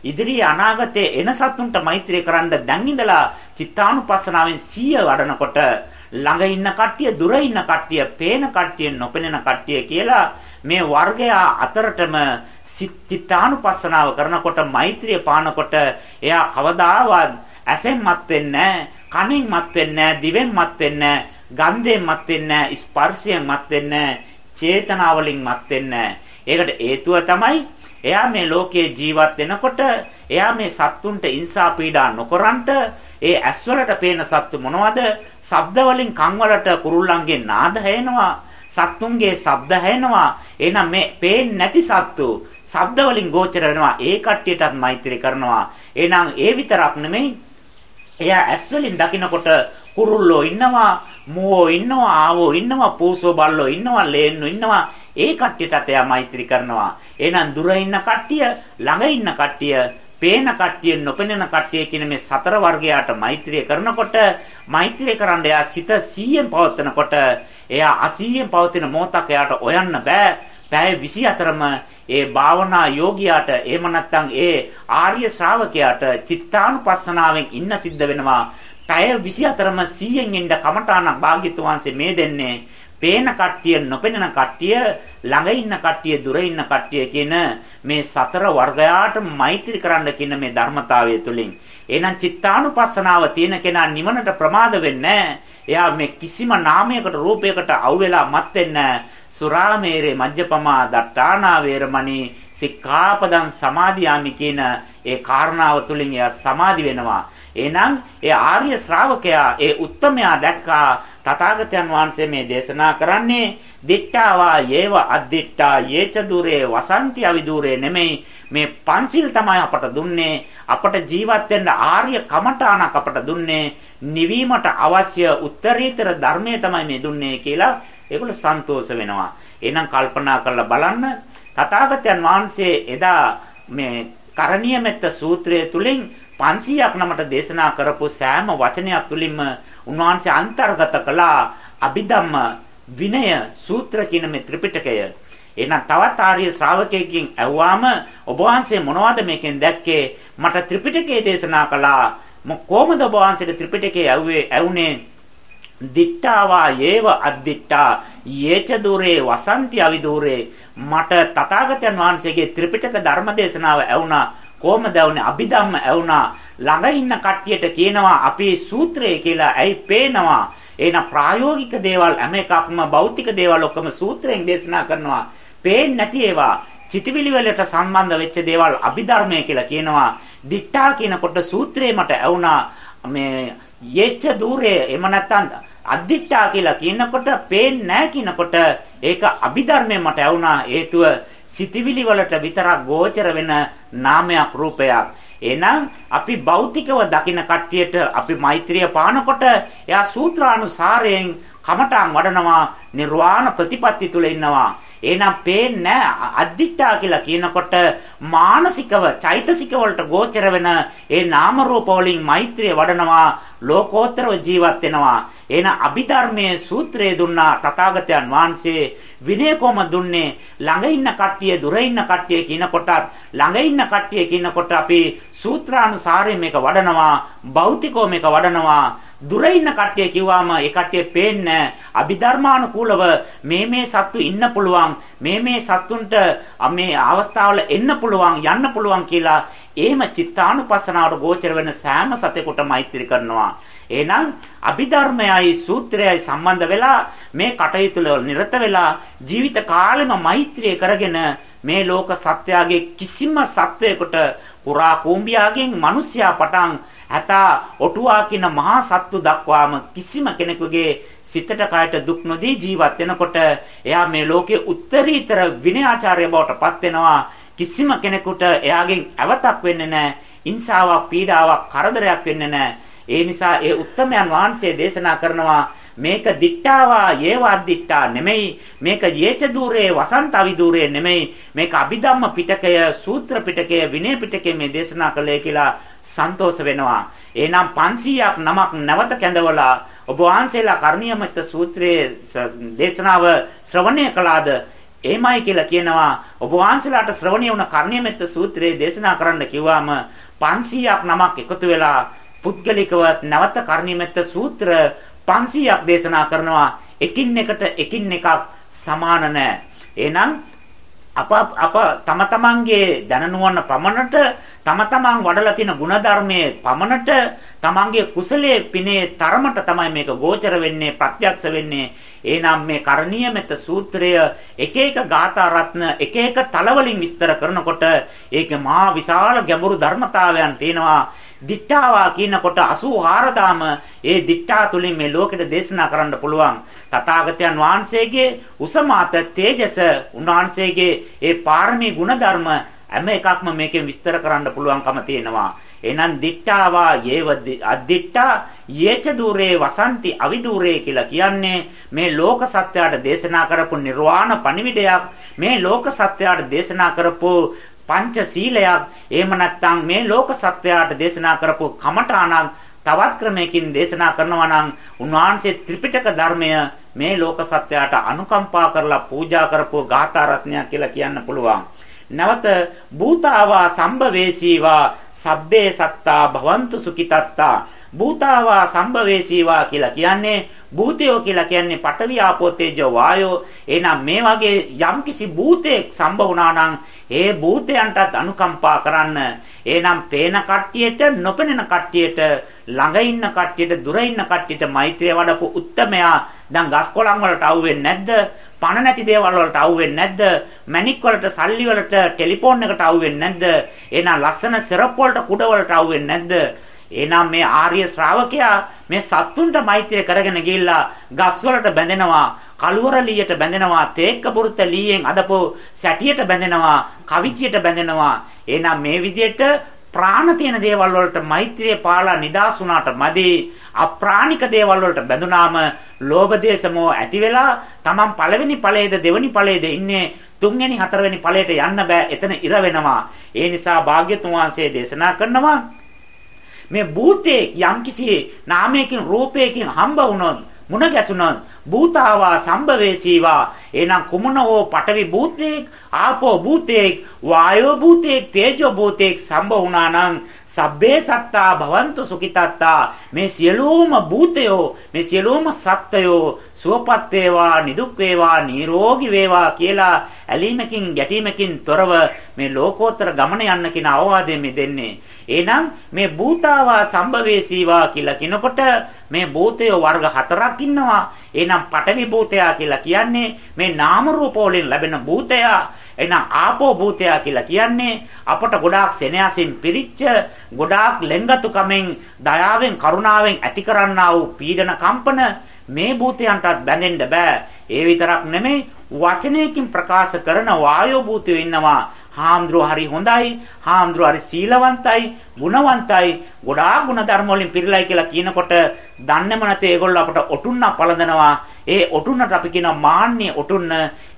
ඉදිරියේ අනාගතයේ එන සත්තුන්ට මෛත්‍රිය කරන්න දැන් ඉඳලා චිත්තානුපස්සනාවෙන් සීය වඩනකොට ළඟ ඉන්න කට්ටිය දුර ඉන්න කට්ටිය පේන කට්ටිය නොපෙනෙන කට්ටිය කියලා මේ වර්ගය අතරටම චිත්තානුපස්සනාව කරනකොට මෛත්‍රිය පානකොට එයා කවදාවත් ඇසෙන්මත් වෙන්නේ කනෙන් මත් වෙන්නේ දිවෙන් මත් වෙන්නේ ගන්ධයෙන් මත් වෙන්නේ ස්පර්ශයෙන් මත් වෙන්නේ චේතනාවලින් මත් වෙන්නේ ඒකට හේතුව තමයි එයා මේ ලෝකයේ ජීවත් වෙනකොට එයා මේ සත්තුන්ට ඉන්සා පීඩා නොකරන්ට ඒ ඇස්වලට පේන සත්තු මොනවද? ශබ්ද වලින් කන් වලට කුරුල්ලන්ගේ නාද හැෙනවා. සත්තුන්ගේ ශබ්ද හැෙනවා. එහෙනම් මේ පේන්නේ නැති සත්තු ශබ්ද වලින් ගෝචර වෙනවා. ඒ කට්ටියටත් මෛත්‍රී කරනවා. එහෙනම් ඒ විතරක් නෙමෙයි එයා ඇස් වලින් දකිනකොට කුරුල්ලෝ ඉන්නවා, මුවෝ ඉන්නවා, ආවෝ ඉන්නවා, පූසෝ බල්ලෝ ඉන්නවා, ලේන්නෝ ඉන්නවා. ඒ කට්ටියටත් එයා මෛත්‍රී කරනවා. එහෙනම් දුර ඉන්න කට්ටිය, ළඟ ඉන්න කට්ටිය, පේන කට්ටිය, නොපෙනෙන කට්ටිය කියන මේ සතර වර්ගයාට මෛත්‍රිය කරනකොට මෛත්‍රිය කරන්න එයා සිත 100ෙන් පවත්නකොට එයා 80ෙන් පවතින මොහොතක් එයාට හොයන්න බෑ. පැය 24ම ඒ භාවනා යෝගියාට එහෙම නැත්නම් ඒ ආර්ය ශ්‍රාවකයාට චිත්තානුපස්සනාවෙන් ඉන්න සිද්ධ වෙනවා. පැය 24ම 100න් ඉන්න කමඨාණක් භාග්‍යතුන් වහන්සේ මේ දෙන්නේ. පේන කට්ටිය නොපෙනෙන කට්ටිය ළඟ ඉන්න කට්ටිය දුර ඉන්න කට්ටිය කියන මේ සතර වර්ගයාට මෛත්‍රී කරන්න කියන මේ ධර්මතාවය තුලින් එහෙනම් චිත්තානුපස්සනාව තියෙන කෙනා නිවනට ප්‍රමාද වෙන්නේ එයා මේ කිසිම නාමයකට රූපයකට අවුලා මත් වෙන්නේ සුරාමේරේ මජ්ජපමා දට්ටානා වේරමණී සික්ඛාපදං සමාදියාමි කියන ඒ කාරණාව තුලින් එයා සමාදි වෙනවා. එහෙනම් ඒ ආර්ය ශ්‍රාවකයා ඒ උත්තමයා දැක්කා තථාගතයන් වහන්සේ මේ දේශනා කරන්නේ දිට්ඨාවා යේව අද්දිට්ඨා යේච දුරේ වසන්ති අවිදුරේ නෙමෙයි. මේ පන්සිල් තමයි අපට දුන්නේ. අපට ජීවත් වෙන්න ආර්ය කමඨාණක් අපට දුන්නේ. නිවීමට අවශ්‍ය උත්තරීතර ධර්මය තමයි මේ දුන්නේ කියලා ඒගොල්ලෝ සන්තෝෂ වෙනවා. එහෙනම් කල්පනා කරලා බලන්න තථාගතයන් වහන්සේ එදා මේ කරණීය මෙත්ත සූත්‍රය තුලින් 500ක් නමට දේශනා කරපු සෑම වචනයක් තුලින්ම උන්වහන්සේ අන්තර්ගත කළා අභිධම්ම විනය සූත්‍ර කියන මේ ත්‍රිපිටකය. එහෙනම් තවත් ආර්ය ශ්‍රාවකයෙක්ගෙන් ඇහුවාම ඔබ වහන්සේ මොනවද මේකෙන් දැක්කේ? මට ත්‍රිපිටකය දේශනා කළා. කොහොමද ඔබ වහන්සේට ත්‍රිපිටකය ඇහුවේ? ඇහුනේ දිට්ඨාවා යේව අද්දිට්ඨා. යේච දුරේ වසන්ති අවිදුරේ. මට තථාගතයන් වහන්සේගේ ත්‍රිපිටක ධර්මදේශනාව ඇවුනා කොහමද ඇවුනේ අභිධම්ම ඇවුනා ළඟ ඉන්න කට්ටියට කියනවා අපි සූත්‍රය කියලා ඇයි පේනවා? එහෙනම් ප්‍රායෝගික දේවල් හැම එකක්ම භෞතික දේවල් ඔක්කොම සූත්‍රයෙන් දේශනා කරනවා. පේන්නේ නැති ඒවා. චිතිවිලි වලට සම්බන්ධ වෙච්ච දේවල් අභිධර්මය කියලා කියනවා. දිට්ඨා කියනකොට සූත්‍රේ මට ඇවුනා මේ යෙච්ච দূරේ එහෙම නැත්නම් අද්දිෂ්ඨා කියලා කියනකොට පේන්නේ නැහැ කියනකොට ඒක අභිධර්මයෙන් මට ඇවුනා හේතුව සිතිවිලි වලට විතරක් ගෝචර වෙන නාමයක් රූපයක්. එහෙනම් අපි භෞතිකව දකින කට්ටියට අපි මෛත්‍රිය පානකොට එයා සූත්‍රානුසාරයෙන් කමඨාන් වඩනවා නිර්වාණ ප්‍රතිපත්ති තුල ඉන්නවා. එහෙනම් පේන්නේ අද්දිට්ඨා කියලා කියනකොට මානසිකව චෛතසික වලට ගෝචර වෙන ඒ නාම රූප වලින් මෛත්‍රිය වඩනවා ලෝකෝත්තරව ජීවත් වෙනවා. එන අභිධර්මයේ සූත්‍රය දුන්නා තථාගතයන් වහන්සේ. විනය කොම දුන්නේ? ළඟ ඉන්න කට්ටිය දුර ඉන්න කට්ටිය කියන කොටත් ළඟ ඉන්න කට්ටිය කියන කොට අපි සූත්‍රානුසාරයෙන් මේක වඩනවා භෞතිකව මේක වඩනවා. දුර ඉන්න කට්ටිය කිව්වම ඒ කට්ටිය පේන්නේ අභිධර්මානුකූලව මේ මේ සත්තු ඉන්න පුළුවන් මේ මේ සත්තුන්ට මේ අවස්ථාවල එන්න පුළුවන් යන්න පුළුවන් කියලා එහෙම චිත්තානුපස්සනාවට ගෝචර වෙන සෑම සතෙකුට මෛත්‍රී කරනවා. එහෙනම් අභිධර්මයයි සූත්‍රයයි සම්බන්ධ වෙලා මේ කටයුතු වල නිරත වෙලා ජීවිත කාලෙම මෛත්‍රිය කරගෙන මේ ලෝක සත්‍යයේ කිසිම සත්වයකට පුරා කූඹියාගෙන් මිනිසයා පටන් ඇතා ඔටුවා කියන මහා සත්තු දක්වාම කිසිම කෙනෙකුගේ සිතට කායට දුක් නොදී ජීවත් වෙනකොට එයා මේ ලෝකේ උත්තරීතර විනයාචාර්ය බවට පත් වෙනවා. කිසිම කෙනෙකුට එයාගෙන් ඇවතක් වෙන්නේ නැහැ. හිංසාවක් පීඩාවක් කරදරයක් වෙන්නේ නැහැ. ඒ නිසා ඒ උත්තමයන් වහන්සේ දේශනා කරනවා මේක දිට්ඨාවා යේවා දිට්ඨා නෙමෙයි මේක යේච দূරේ වසන්ත අවිදූරේ නෙමෙයි මේක අභිධම්ම පිටකය සූත්‍ර පිටකය විනය පිටකය මේ දේශනා කළේ කියලා සන්තෝෂ වෙනවා. එහෙනම් 500ක් නමක් නැවත කැඳවලා ඔබ වහන්සේලා කර්ණීයමෙත් සූත්‍රයේ දේශනාව ශ්‍රවණය කළාද? එහෙමයි කියලා කියනවා. ඔබ වහන්සේලාට ශ්‍රවණය වුණ කර්ණීයමෙත් සූත්‍රයේ දේශනා කරන්න කිව්වම 500ක් නමක් එකතු වෙලා පුද්ගලිකව නැවත කර්ණීයමෙත් සූත්‍ර 500ක් දේශනා කරනවා. එකින් එකට එකින් එකක් සමාන නැහැ. එහෙනම් අප අප තම තමන්ගේ දැනනුවන්න පමණට තම තමන් වඩලා තියෙන ಗುಣධර්මයේ පමණට තමන්ගේ කුසලයේ පිනේ තරමට තමයි මේක ගෝචර වෙන්නේ ප්‍රත්‍යක්ෂ වෙන්නේ. එහෙනම් මේ කරණීය මෙත සූත්‍රය එක එක ගාථා රත්න එක එක තලවලින් විස්තර කරනකොට ඒක මහා විශාල ගැඹුරු ධර්මතාවයන් තියෙනවා. දිට්ඨාවා කියනකොට 84000ම ඒ දිට්ඨා තුලින් මේ ලෝකෙට දේශනා කරන්න පුළුවන්. තථාගතයන් වහන්සේගේ උසමාත තේජස උන්වහන්සේගේ ඒ පාරමී ගුණධර්ම හැම එකක්ම මේකෙන් විස්තර කරන්න පුළුවන්කම තියෙනවා. එහෙනම් දිට්ඨාවා යේව අද්දිට්ඨා යේච দূරේ වසන්ති අවිදූරේ කියලා කියන්නේ මේ ලෝක සත්‍යයට දේශනා කරපු නිර්වාණ පණිවිඩයක් මේ ලෝක සත්‍යයට දේශනා කරපු පංච සීලයක් එහෙම නැත්නම් මේ ලෝක සත්වයාට දේශනා කරපු කමඨාණන් තවත් ක්‍රමයකින් දේශනා කරනවා නම් උන්වහන්සේ ත්‍රිපිටක ධර්මය මේ ලෝක සත්‍යයට අනුකම්පා කරලා පූජා කරපු ගාථා රත්නයක් කියලා කියන්න පුළුවන්. නැවත භූතාවා සම්භවේසීවා සබ්බේ සත්තා භවන්තු සුඛිතත්තා. භූතාවා සම්භවේසීවා කියලා කියන්නේ භූතයෝ කියලා කියන්නේ පඨවි ආපෝ තේජෝ වායෝ. එහෙනම් මේ වගේ යම්කිසි භූතයක් සම්භව වුණා නම් ඒ භූතයන්ටත් අනුකම්පා කරන්න. එහෙනම් පේන කට්ටියට නොපෙනෙන කට්ටියට ළඟ ඉන්න කට්ටියට දුර ඉන්න කට්ටියට මෛත්‍රිය වඩපු උත්තමයා දැන් ගස් කොළන් වලට අහුවෙන්නේ නැද්ද? පණ නැති දේවල් වලට අහුවෙන්නේ නැද්ද? මැණික් වලට සල්ලි වලට ටෙලිෆෝන් එකට අහුවෙන්නේ නැද්ද? එහෙනම් ලස්සන සිරප් වලට කුඩ වලට අහුවෙන්නේ නැද්ද? එහෙනම් මේ ආර්ය ශ්‍රාවකයා මේ සත්තුන්ට මෛත්‍රිය කරගෙන ගිහිල්ලා ගස් වලට බැඳෙනවා කළුවර ලීයට බැඳෙනවා තේක්ක පුරුත ලීයෙන් අදපෝ සැටියට බැඳෙනවා කවිචියට බැඳෙනවා. එහෙනම් මේ විදිහට ප්‍රාණ තියෙන දේවල් වලට මෛත්‍රිය පාලා නිදාස් වුණාට මදි. අප්‍රාණික දේවල් වලට බැඳුනාම ලෝභ දේශමෝ ඇති වෙලා Taman පළවෙනි ඵලයේද දෙවෙනි ඵලයේද ඉන්නේ තුන්වෙනි හතරවෙනි ඵලයට යන්න බෑ. එතන ඉර වෙනවා. ඒ නිසා භාග්‍යතුන් වහන්සේ දේශනා කරනවා මේ භූතේ යම්කිසි නාමයකින් රූපයකින් හම්බ වුණොත් මුණ ගැසුණොත් භූතාවා සම්භවේසීවා එනම් කුමනෝ පඨවි භූතේක් ආපෝ භූතේක් වායෝ භූතේක් තේජෝ භූතේක් සම්භව වුණා නම් සබ්බේ සත්තා භවන්තු සුඛිතත්තා. මේ සියලුම භූතයෝ මේ සියලුම සත්ත්වයෝ සුවපත් වේවා නිදුක් වේවා නිරෝගී වේවා කියලා ඇලීමකින් ගැටීමකින් තොරව මේ ලෝකෝත්තර ගමන යන්න කියන අවවාදය මේ දෙන්නේ. එහෙනම් මේ භූතාවා සම්භවේසීවා කියලා කිනකොට මේ භූතය වර්ග හතරක් ඉන්නවා. එහෙනම් පඨවි භූතයා කියලා කියන්නේ මේ නාම රූප වලින් ලැබෙන භූතයා. එහෙනම් ආපෝ භූතයා කියලා කියන්නේ අපට ගොඩාක් සෙනෙහසින් පිරිච්ච ගොඩාක් ලෙන්ගතුකමෙන් දයාවෙන් කරුණාවෙන් ඇති කරන්නා වූ පීඩන කම්පන මේ භූතයන්ටත් බැඳෙන්න බෑ. ඒ විතරක් නෙමෙයි වචනයකින් ප්‍රකාශ කරන වායෝ භූතයෝ ඉන්නවා. හාමුදුරුවෝ හරි හොඳයි, හාමුදුරුවෝ හරි සීලවන්තයි, ගුණවන්තයි, ගොඩාක් ගුණ ධර්ම වලින් පිරීලයි කියලා කියනකොට දන්නේම නැතේ ඒගොල්ලෝ අපට ඔටුන්න පළඳනවා. ඒ ඔටුන්නට අපි කියනවා මාන්නේ ඔටුන්න.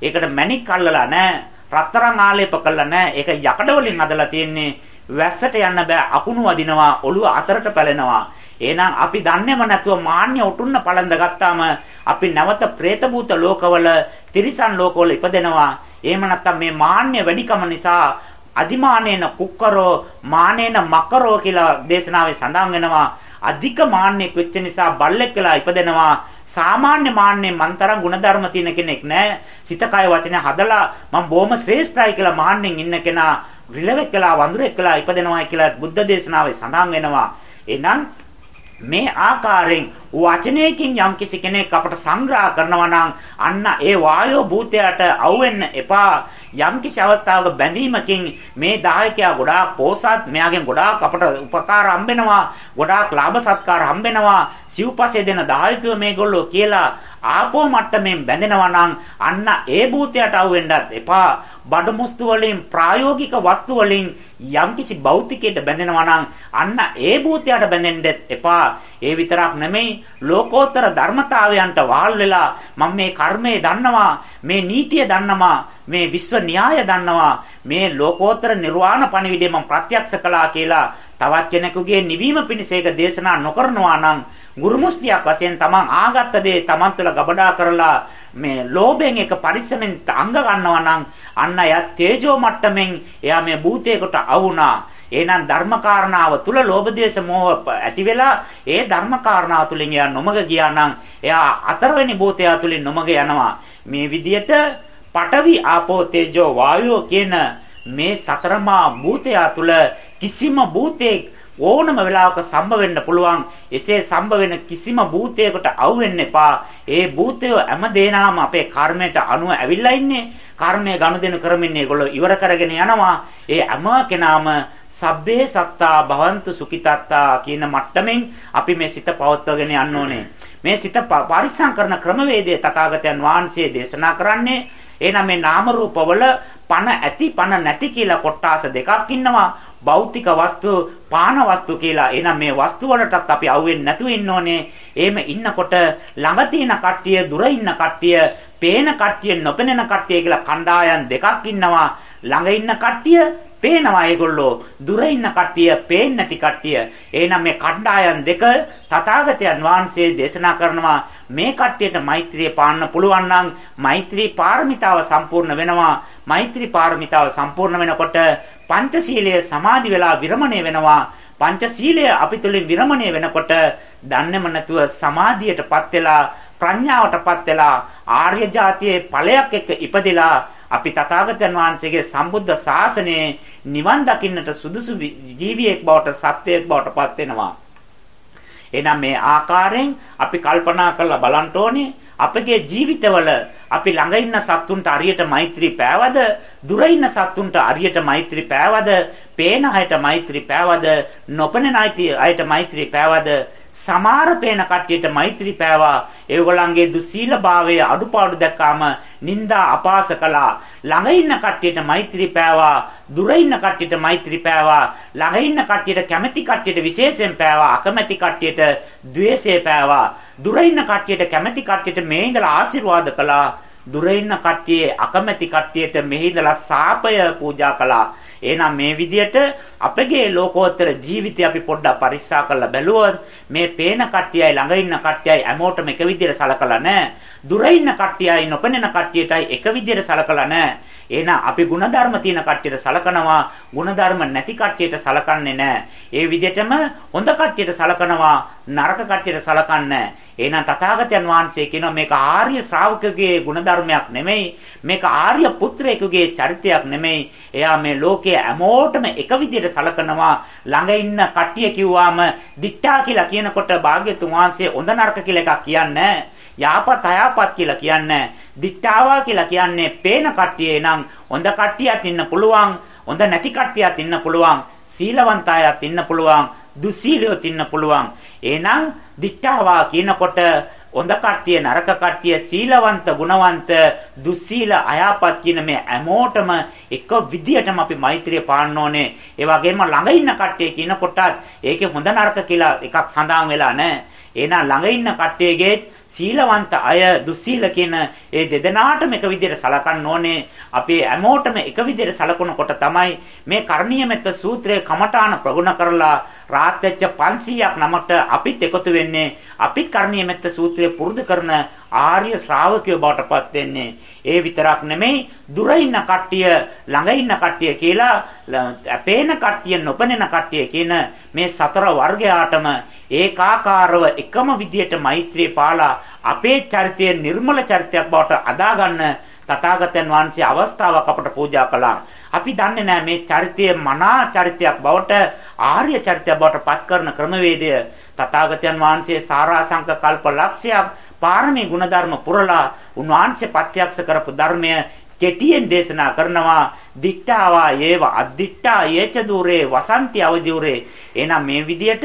ඒකට මැණික් අල්ලලා නැහැ. රත්තරන් ආලේප කළා නැහැ. ඒක යකඩ වලින් හදලා තියෙන්නේ. වැස්සට යන්න බෑ. අකුණු වදිනවා, ඔළුව අතරට පැලෙනවා. එහෙනම් අපි දන්නේම නැතුව මාන්‍ය ඔටුන්න පළඳ ගත්තාම අපි නැවත പ്രേත භූත ලෝකවල තිරිසන් ලෝකවල ඉපදෙනවා එහෙම නැත්නම් මේ මාන්නය වැඩිකම නිසා අදිමානේන කුක්කරෝ මානේන මකරෝ කියලා දේශනාවේ සඳහන් වෙනවා. අධික මාන්නෙක් වෙච්ච නිසා බල්ලෙක් වෙලා ඉපදෙනවා. සාමාන්‍ය මාන්නේ මන්තරම් ಗುಣධර්ම තියෙන කෙනෙක් නෑ. සිත කය වචනේ හදලා මම බොහොම ශ්‍රේෂ්ඨයි කියලා මාන්නෙන් ඉන්න කෙනා රිලෙවෙක් වෙලා වඳුරෙක් වෙලා ඉපදෙනවා කියලා බුද්ධ දේශනාවේ සඳහන් වෙනවා. එහෙනම් මේ ආකාරයෙන් වචනයකින් යම්කිසි කෙනෙක් අපට සංග්‍රහ කරනවා නම් අන්න ඒ වායෝ භූතයට අවුෙන්න එපා. යම්කිසි අවස්ථාවක බැඳීමකින් මේ දායකයා ගොඩාක් පෝසත් මෙයාගෙන් ගොඩාක් අපට උපකාර හම්බෙනවා ගොඩාක් ලාභ සත්කාර හම්බෙනවා. සිව්පස්සේ දෙන දායකයෝ මේගොල්ලෝ කියලා ආපෝ මට්ටමින් බැඳෙනවා නම් අන්න ඒ භූතයට අවුෙන්නත් එපා. බඩ මුස්තු වලින් ප්‍රායෝගික වස්තු වලින් යම්කිසි භෞතිකයට බැඳෙනවා නම් අන්න ඒ භූතයට බැඳෙන්න එපා. ඒ විතරක් නෙමෙයි ලෝකෝත්තර ධර්මතාවයන්ට වාල් වෙලා මම මේ කර්මය දන්නවා මේ නීතිය දන්නවා මේ විශ්ව න්‍යාය දන්නවා මේ ලෝකෝත්තර නිර්වාණ පණිවිඩය මම ප්‍රත්‍යක්ෂ කළා කියලා තවත් කෙනෙකුගේ නිවීම පිණිස ඒක දේශනා නොකරනවා නම් ගුරුමුස්තියක් වශයෙන් තමන් ආගත්ත දේ තමන් තුළ ගබඩා කරලා මේ ලෝභයෙන් එක පරිස්සමෙන් අංග ගන්නවා නම් අන්න එයා තේජෝ මට්ටමින් එයා මේ භූතයකට අවුනා. එහෙනම් ධර්මකාරණාව තුල ලෝභ දේශ මොහ ඇති වෙලා ඒ ධර්මකාරණාව තුලින් එයා නොමග ගියා නම් එයා අතරවෙනි භූතයා තුලින් නොමග යනවා. මේ විදියට පඨවි ආපෝ තේජෝ වායෝ කියන මේ සතරමා භූතයා තුල කිසිම භූතයක් ඕනම වෙලාවක සම්බ වෙන්න පුළුවන්. එසේ සම්බ වෙන කිසිම භූතයකට අවු වෙන්න එපා. ඒ භූතය හැම දේනාම අපේ කර්මයට අනුව ඇවිල්ලා ඉන්නේ. කර්මය ගනුදෙනු කරමින් ඒගොල්ලෝ ඉවර කරගෙන යනවා. ඒ හැම කෙනාම සබ්බේ සත්තා භවන්තු සුඛිතත්තා කියන මට්ටමින් අපි මේ සිත පවත්වාගෙන යන්න ඕනේ. මේ සිත පරිස්සම් කරන ක්‍රමවේදය තථාගතයන් වහන්සේ දේශනා කරන්නේ එහෙනම් මේ නාම රූපවල පණ ඇති පණ නැති කියලා කොටාස දෙකක් ඉන්නවා. භෞතික වස්තු පාන වස්තු කියලා. එහෙනම් මේ වස්තු වලටත් අපි අහුවෙන්නේ නැතුව ඉන්න ඕනේ. එහෙම ඉන්නකොට ළඟ තියෙන කට්ටිය, දුර ඉන්න කට්ටිය පේන කට්ටිය නොපෙනෙන කට්ටිය කියලා කණ්ඩායම් දෙකක් ඉන්නවා. ළඟ ඉන්න කට්ටිය පේනවා ඒගොල්ලෝ. දුර ඉන්න කට්ටිය පේන්නේ නැති කට්ටිය. එහෙනම් මේ කණ්ඩායම් දෙක තථාගතයන් වහන්සේ දේශනා කරනවා මේ කට්ටියට මෛත්‍රිය පාන්න පුළුවන් නම් මෛත්‍රී පාරමිතාව සම්පූර්ණ වෙනවා. මෛත්‍රී පාරමිතාව සම්පූර්ණ වෙනකොට පංචශීලය සමාදි වෙලා විරමණය වෙනවා. පංචශීලය අපි තුලින් විරමණය වෙනකොට දන්නේම නැතුව සමාධියටපත් වෙලා ප්‍රඥාවටපත් වෙලා ආර්ය જાතියේ ඵලයක් එක්ක ඉපදිලා අපි තථාගතයන් වහන්සේගේ සම්බුද්ධ ශාසනයේ නිවන් දකින්නට සුදුසු ජීවියෙක් බවට සත්වයෙක් බවට පත් වෙනවා. එහෙනම් මේ ආකාරයෙන් අපි කල්පනා කරලා බලන්න ඕනේ අපගේ ජීවිතවල අපි ළඟ ඉන්න සත්තුන්ට අරියට මෛත්‍රී පෑවද දුර ඉන්න සත්තුන්ට අරියට මෛත්‍රී පෑවද පේන අයට මෛත්‍රී පෑවද නොපෙනෙන අයට මෛත්‍රී පෑවද සමහර පේන කට්ටියට මෛත්‍රී පෑවා. ඒගොල්ලන්ගේ දුස්සීලභාවයේ අඩුපාඩු දැක්කාම නිନ୍ଦා අපාස කළා. ළඟ ඉන්න කට්ටියට මෛත්‍රී පෑවා. දුර ඉන්න කට්ටියට මෛත්‍රී පෑවා. ළඟ ඉන්න කට්ටියට කැමැති කට්ටියට විශේෂයෙන් පෑවා. අකමැති කට්ටියට द्वේෂය පෑවා. දුර ඉන්න කට්ටියට කැමැති කට්ටියට මේ ඉඳලා ආශිර්වාද කළා. දුර ඉන්න කට්ටියේ අකමැති කට්ටියට මෙහිදලා සාපය පූජා කළා. එහෙනම් මේ විදියට අපගේ ලෝකෝත්තර ජීවිතය අපි පොඩ්ඩක් පරික්ෂා කරලා බැලුවොත් මේ පේන කට්ටියයි ළඟ ඉන්න කට්ටියයි හැමෝටම එක විදියට සලකලා නැහැ. දුර ඉන්න කට්ටියයි නොපෙනෙන කට්ටියටයි එක විදියට සලකලා නැහැ. එහෙනම් අපි ಗುಣධර්ම තියෙන කට්ටියට සලකනවා. ಗುಣධර්ම නැති කට්ටියට සලකන්නේ නැහැ. ඒ විදිහටම හොඳ කට්ටියට සලකනවා නරක කට්ටියට සලකන්නේ එහෙනම් තථාගතයන් වහන්සේ කියනවා මේක ආර්ය ශ්‍රාවකගේ ಗುಣධර්මයක් නෙමෙයි. මේක ආර්ය පුත්‍රයෙකුගේ චරිතයක් නෙමෙයි. එයා මේ ලෝකයේ හැමෝටම එක විදිහට සලකනවා. ළඟ ඉන්න කට්ටිය කිව්වාම දිට්ඨා කියලා කියනකොට භාග්‍යතුන් වහන්සේ හොඳ නරක කියලා එකක් කියන්නේ නැහැ. යාපත් අයාපත් කියලා කියන්නේ දික්ටාවා කියලා කියන්නේ පේන කට්ටිය නම් හොඳ කට්ටියක් ඉන්න පුළුවන් හොඳ නැති කට්ටියක් ඉන්න පුළුවන් සීලවන්ත අයත් ඉන්න පුළුවන් දුස්සීලියොත් ඉන්න පුළුවන්. එහෙනම් දික්ටාවා කියනකොට හොඳ කට්ටිය නරක කට්ටිය සීලවන්ත ගුණවන්ත දුස්සීල අයාපත් කියන මේ හැමෝටම එක විදියටම අපි මෛත්‍රිය පාන්න ඕනේ. ඒ වගේම ළඟ ඉන්න කට්ටිය කියනකොටත් ඒකේ හොඳ නරක කියලා එකක් සඳහන් වෙලා නැහැ. එහෙනම් ළඟ ඉන්න කට්ටියගේ සීලවන්ත අය දුස්සීල කියන ඒ දෙදෙනාටම එක විදිහට සලකන්න ඕනේ. අපි හැමෝටම එක විදිහට සලකනකොට තමයි මේ කරණීය මෙත්ත සූත්‍රයේ කමඨාන ප්‍රගුණ කරලා රාත් වෙච්ච 500ක් නමට අපිත් එකතු වෙන්නේ. අපිත් කරණීය මෙත්ත සූත්‍රය පුරුදු කරන ආර්ය ශ්‍රාවකයෝ බවට පත් වෙන්නේ. ඒ විතරක් නෙමෙයි දුර ඉන්න කට්ටිය ළඟ ඉන්න කට්ටිය කියලා අපේන කට්ටිය නොපෙනෙන කට්ටිය කියන මේ සතර වර්ගයාටම ඒකාකාරව එකම විදියට මෛත්‍රිය පාලා අපේ චරිතය නිර්මල චරිතයක් බවට අදාගන්න තථාගතයන් වහන්සේ අවස්ථාවක් අපට පූජා කළා. අපි දන්නේ නැහැ මේ චරිතය මනා චරිතයක් බවට ආර්ය චරිතයක් බවට පත් කරන ක්‍රමවේදය. තථාගතයන් වහන්සේ සාරාංශක කල්ප ලක්ෂයක් පාරමී ගුණධර්ම පුරලා උන්වහන්සේ ප්‍රත්‍යක්ෂ කරපු ධර්මය කෙටියෙන් දේශනා කරනවා. දික්ඨාවා යේව අද්දික්ඨා යේච දුරේ වසන්ති අවදිුරේ එහෙනම් මේ විදියට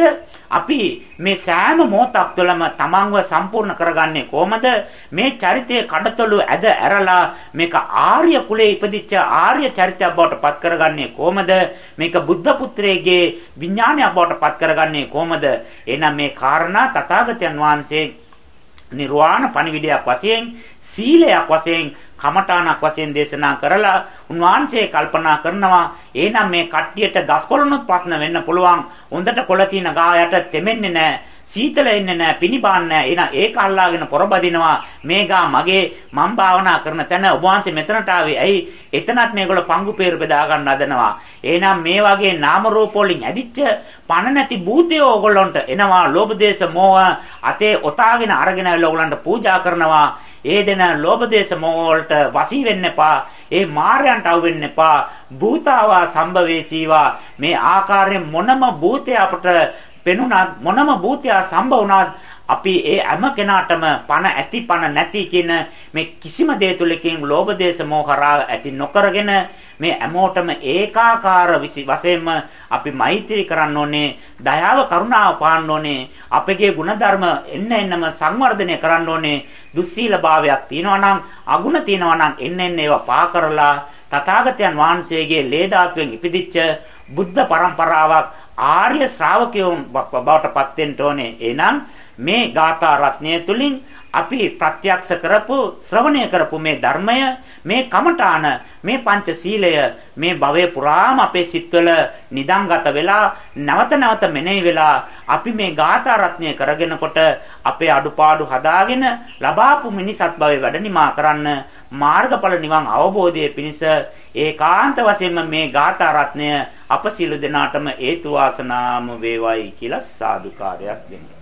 අපි මේ සෑම මොහොතක් තුළම තමන්ව සම්පූර්ණ කරගන්නේ කොහමද? මේ චරිතයේ කඩතොළු ඇද ඇරලා මේක ආර්ය කුලයේ ඉපදිච්ච ආර්ය චරිතයක් බවට පත් කරගන්නේ කොහමද? මේක බුද්ධ පුත්‍රයේ විඥානයක් බවට පත් කරගන්නේ කොහමද? එහෙනම් මේ කාරණා තථාගතයන් වහන්සේ නිර්වාණ පණිවිඩයක් වශයෙන් සීලයක් වශයෙන් කමඨාණක් වශයෙන් දේශනා කරලා උන්වහන්සේ කල්පනා කරනවා එහෙනම් මේ කට්ටියට ගස්කොළනුත් ප්‍රශ්න වෙන්න පුළුවන්. හොඳට කොළ තියෙන ගායට තෙමෙන්නේ නැහැ. සීතල එන්නේ නැහැ. පිනිපාන්නේ නැහැ. එහෙනම් ඒක අල්ලාගෙන පොරබදිනවා. මේ ගා මගේ මම් භාවනා කරන තැන ඔබ වහන්සේ මෙතනට ආවේ. ඇයි? එතනත් මේගොල්ලෝ පංගු peer බෙදා ගන්න හදනවා. එහෙනම් මේ වගේ නාම රූප වලින් ඇදිච්ච පණ නැති භූතයෝ ඕගොල්ලන්ට එනවා. ලෝභ දේශ මොහ අතේ ඔතාගෙන අරගෙන ඇවිල්ලා ඕගොල්ලන්ට පූජා කරනවා. ඒ දෙන ලෝභ දේශ මොහ වලට වසී වෙන්න එපා. ඒ මායයන්ට අවු වෙන්න එපා. භූතාවා සම්භවේසීවා මේ ආකාරයෙන් මොනම භූතය අපට පෙනුණත් මොනම භූතය සම්භව වුණත් අපි ඒ හැම කෙනාටම පණ ඇති පණ නැති කියන මේ කිසිම දේ තුලකින් ලෝභ දේශ මොහ කරා ඇති නොකරගෙන මේ හැමෝටම ඒකාකාර වශයෙන්ම අපි මෛත්‍රී කරන්න ඕනේ දයාව කරුණාව පාන්න ඕනේ අපගේ ಗುಣධර්ම එන්න එන්නම සංවර්ධනය කරන්න ඕනේ දුස්සීල භාවයක් තියනවා නම් අගුණ තියනවා නම් එන්න එන්න ඒවා පා කරලා තථාගතයන් වහන්සේගේ ලේ දාතුවෙන් ඉපදිච්ච බුද්ධ පරම්පරාවක් ආර්ය ශ්‍රාවකයෝ බවට පත් වෙන්න ඕනේ. එහෙනම් මේ ගාථා රත්නය තුලින් අපි ප්‍රත්‍යක්ෂ කරපු ශ්‍රවණය කරපු මේ ධර්මය මේ කමඨාන මේ පංච සීලය මේ භවයේ පුරාම අපේ සිත්වල නිදන්ගත වෙලා නැවත නැවත මෙනෙහි වෙලා අපි මේ ගාථා රත්නය කරගෙනකොට අපේ අඩුපාඩු හදාගෙන ලබාපු මිනිසත් භවයේ වැඩ නිමා කරන්න මාර්ගඵල නිවන් අවබෝධයේ පිණිස ඒකාන්ත වශයෙන්ම මේ ගාථා රත්නය අප සියලු දෙනාටම හේතු වාසනාම වේවයි කියලා සාදුකාරයක් දෙන්න.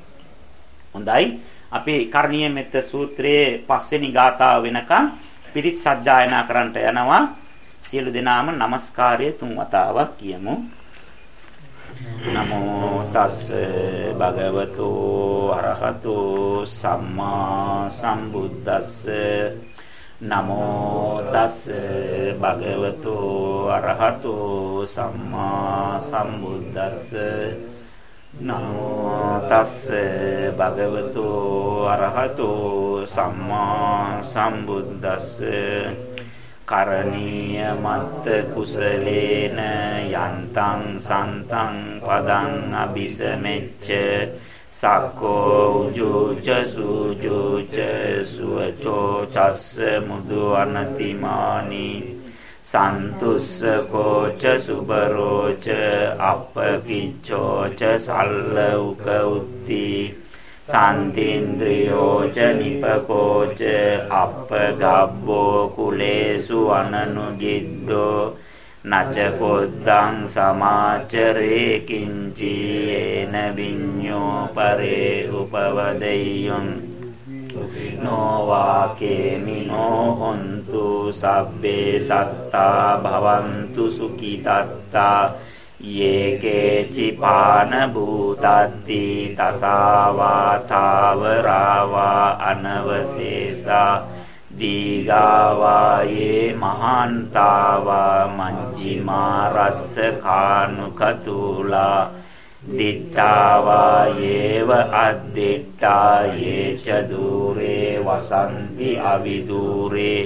හොඳයි. අපි කරණීය මෙත්ත සූත්‍රයේ පස්වෙනි ගාථාව වෙනකන් පිරිත් සජ්ජායනා කරන්නට යනවා. සියලු දෙනාම নমස්කාරය තුන් වතාවක් කියමු. නමෝ තස් භගවතු අරහතු සම්මා සම්බුද්දස්ස නමෝ තස් භගවතු අරහතු සම්මා සම්බුද්දස්ස නමෝ තස් භගවතු අරහතු සම්මා සම්බුද්දස්ස. කරණීය මත්ත කුසලේන යන්තං සන්තං පදං අபிසමෙච්ච සක්කෝ උජුච සුජුච සුවචෝ චස්ස මුදු අනතිමානි. සන්තුස්ස කෝච සුබරෝච අපකිච්ඡෝච සල්ල උක උත්ති සන්තින්ද්‍රියෝච නිපකෝච අපගබ්බෝ කුලේසු අනනුජිද්දෝ. නච කොද්දං සමාචරේ කිංචි ඒන විඤ්ඤෝ පරේ උපවදෙය්‍යං. නොවාකේමිනෝ හොන්තු සබ්බේ සත්තා භවන්තු සුඛිතත්තා යේකේචි පාන භූතත්ති තසාවා තාවරාවා අනවශේෂා දීගාවා යේ මහන්තාවා මංජිමා රස්ස කානුකතුලා දිට්ඨාවා යේව අද්දිට්ඨා යේච দূරේ වසන්ති අවිදූරේ.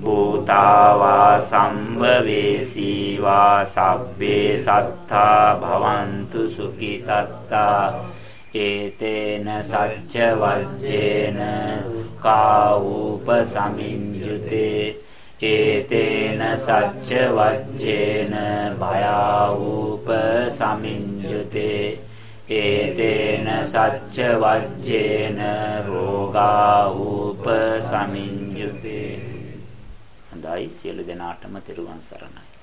භූතාවා සම්භවේසීවා සබ්බේ සත්තා භවන්තු සුඛිතත්තා. ඒතේන සච්ච වජ්ජේන කාූප සමිඤ්ජුතේ ඒතේන සච්ච වජ්ජේන භයාවූප සමිඤ්ජුතේ ඒතේන සච්ච වජ්ජේන රෝගාවූප සමිඤ්ජුතේ හොඳයි සියලු දෙනාටම තෙරුවන් සරණයි.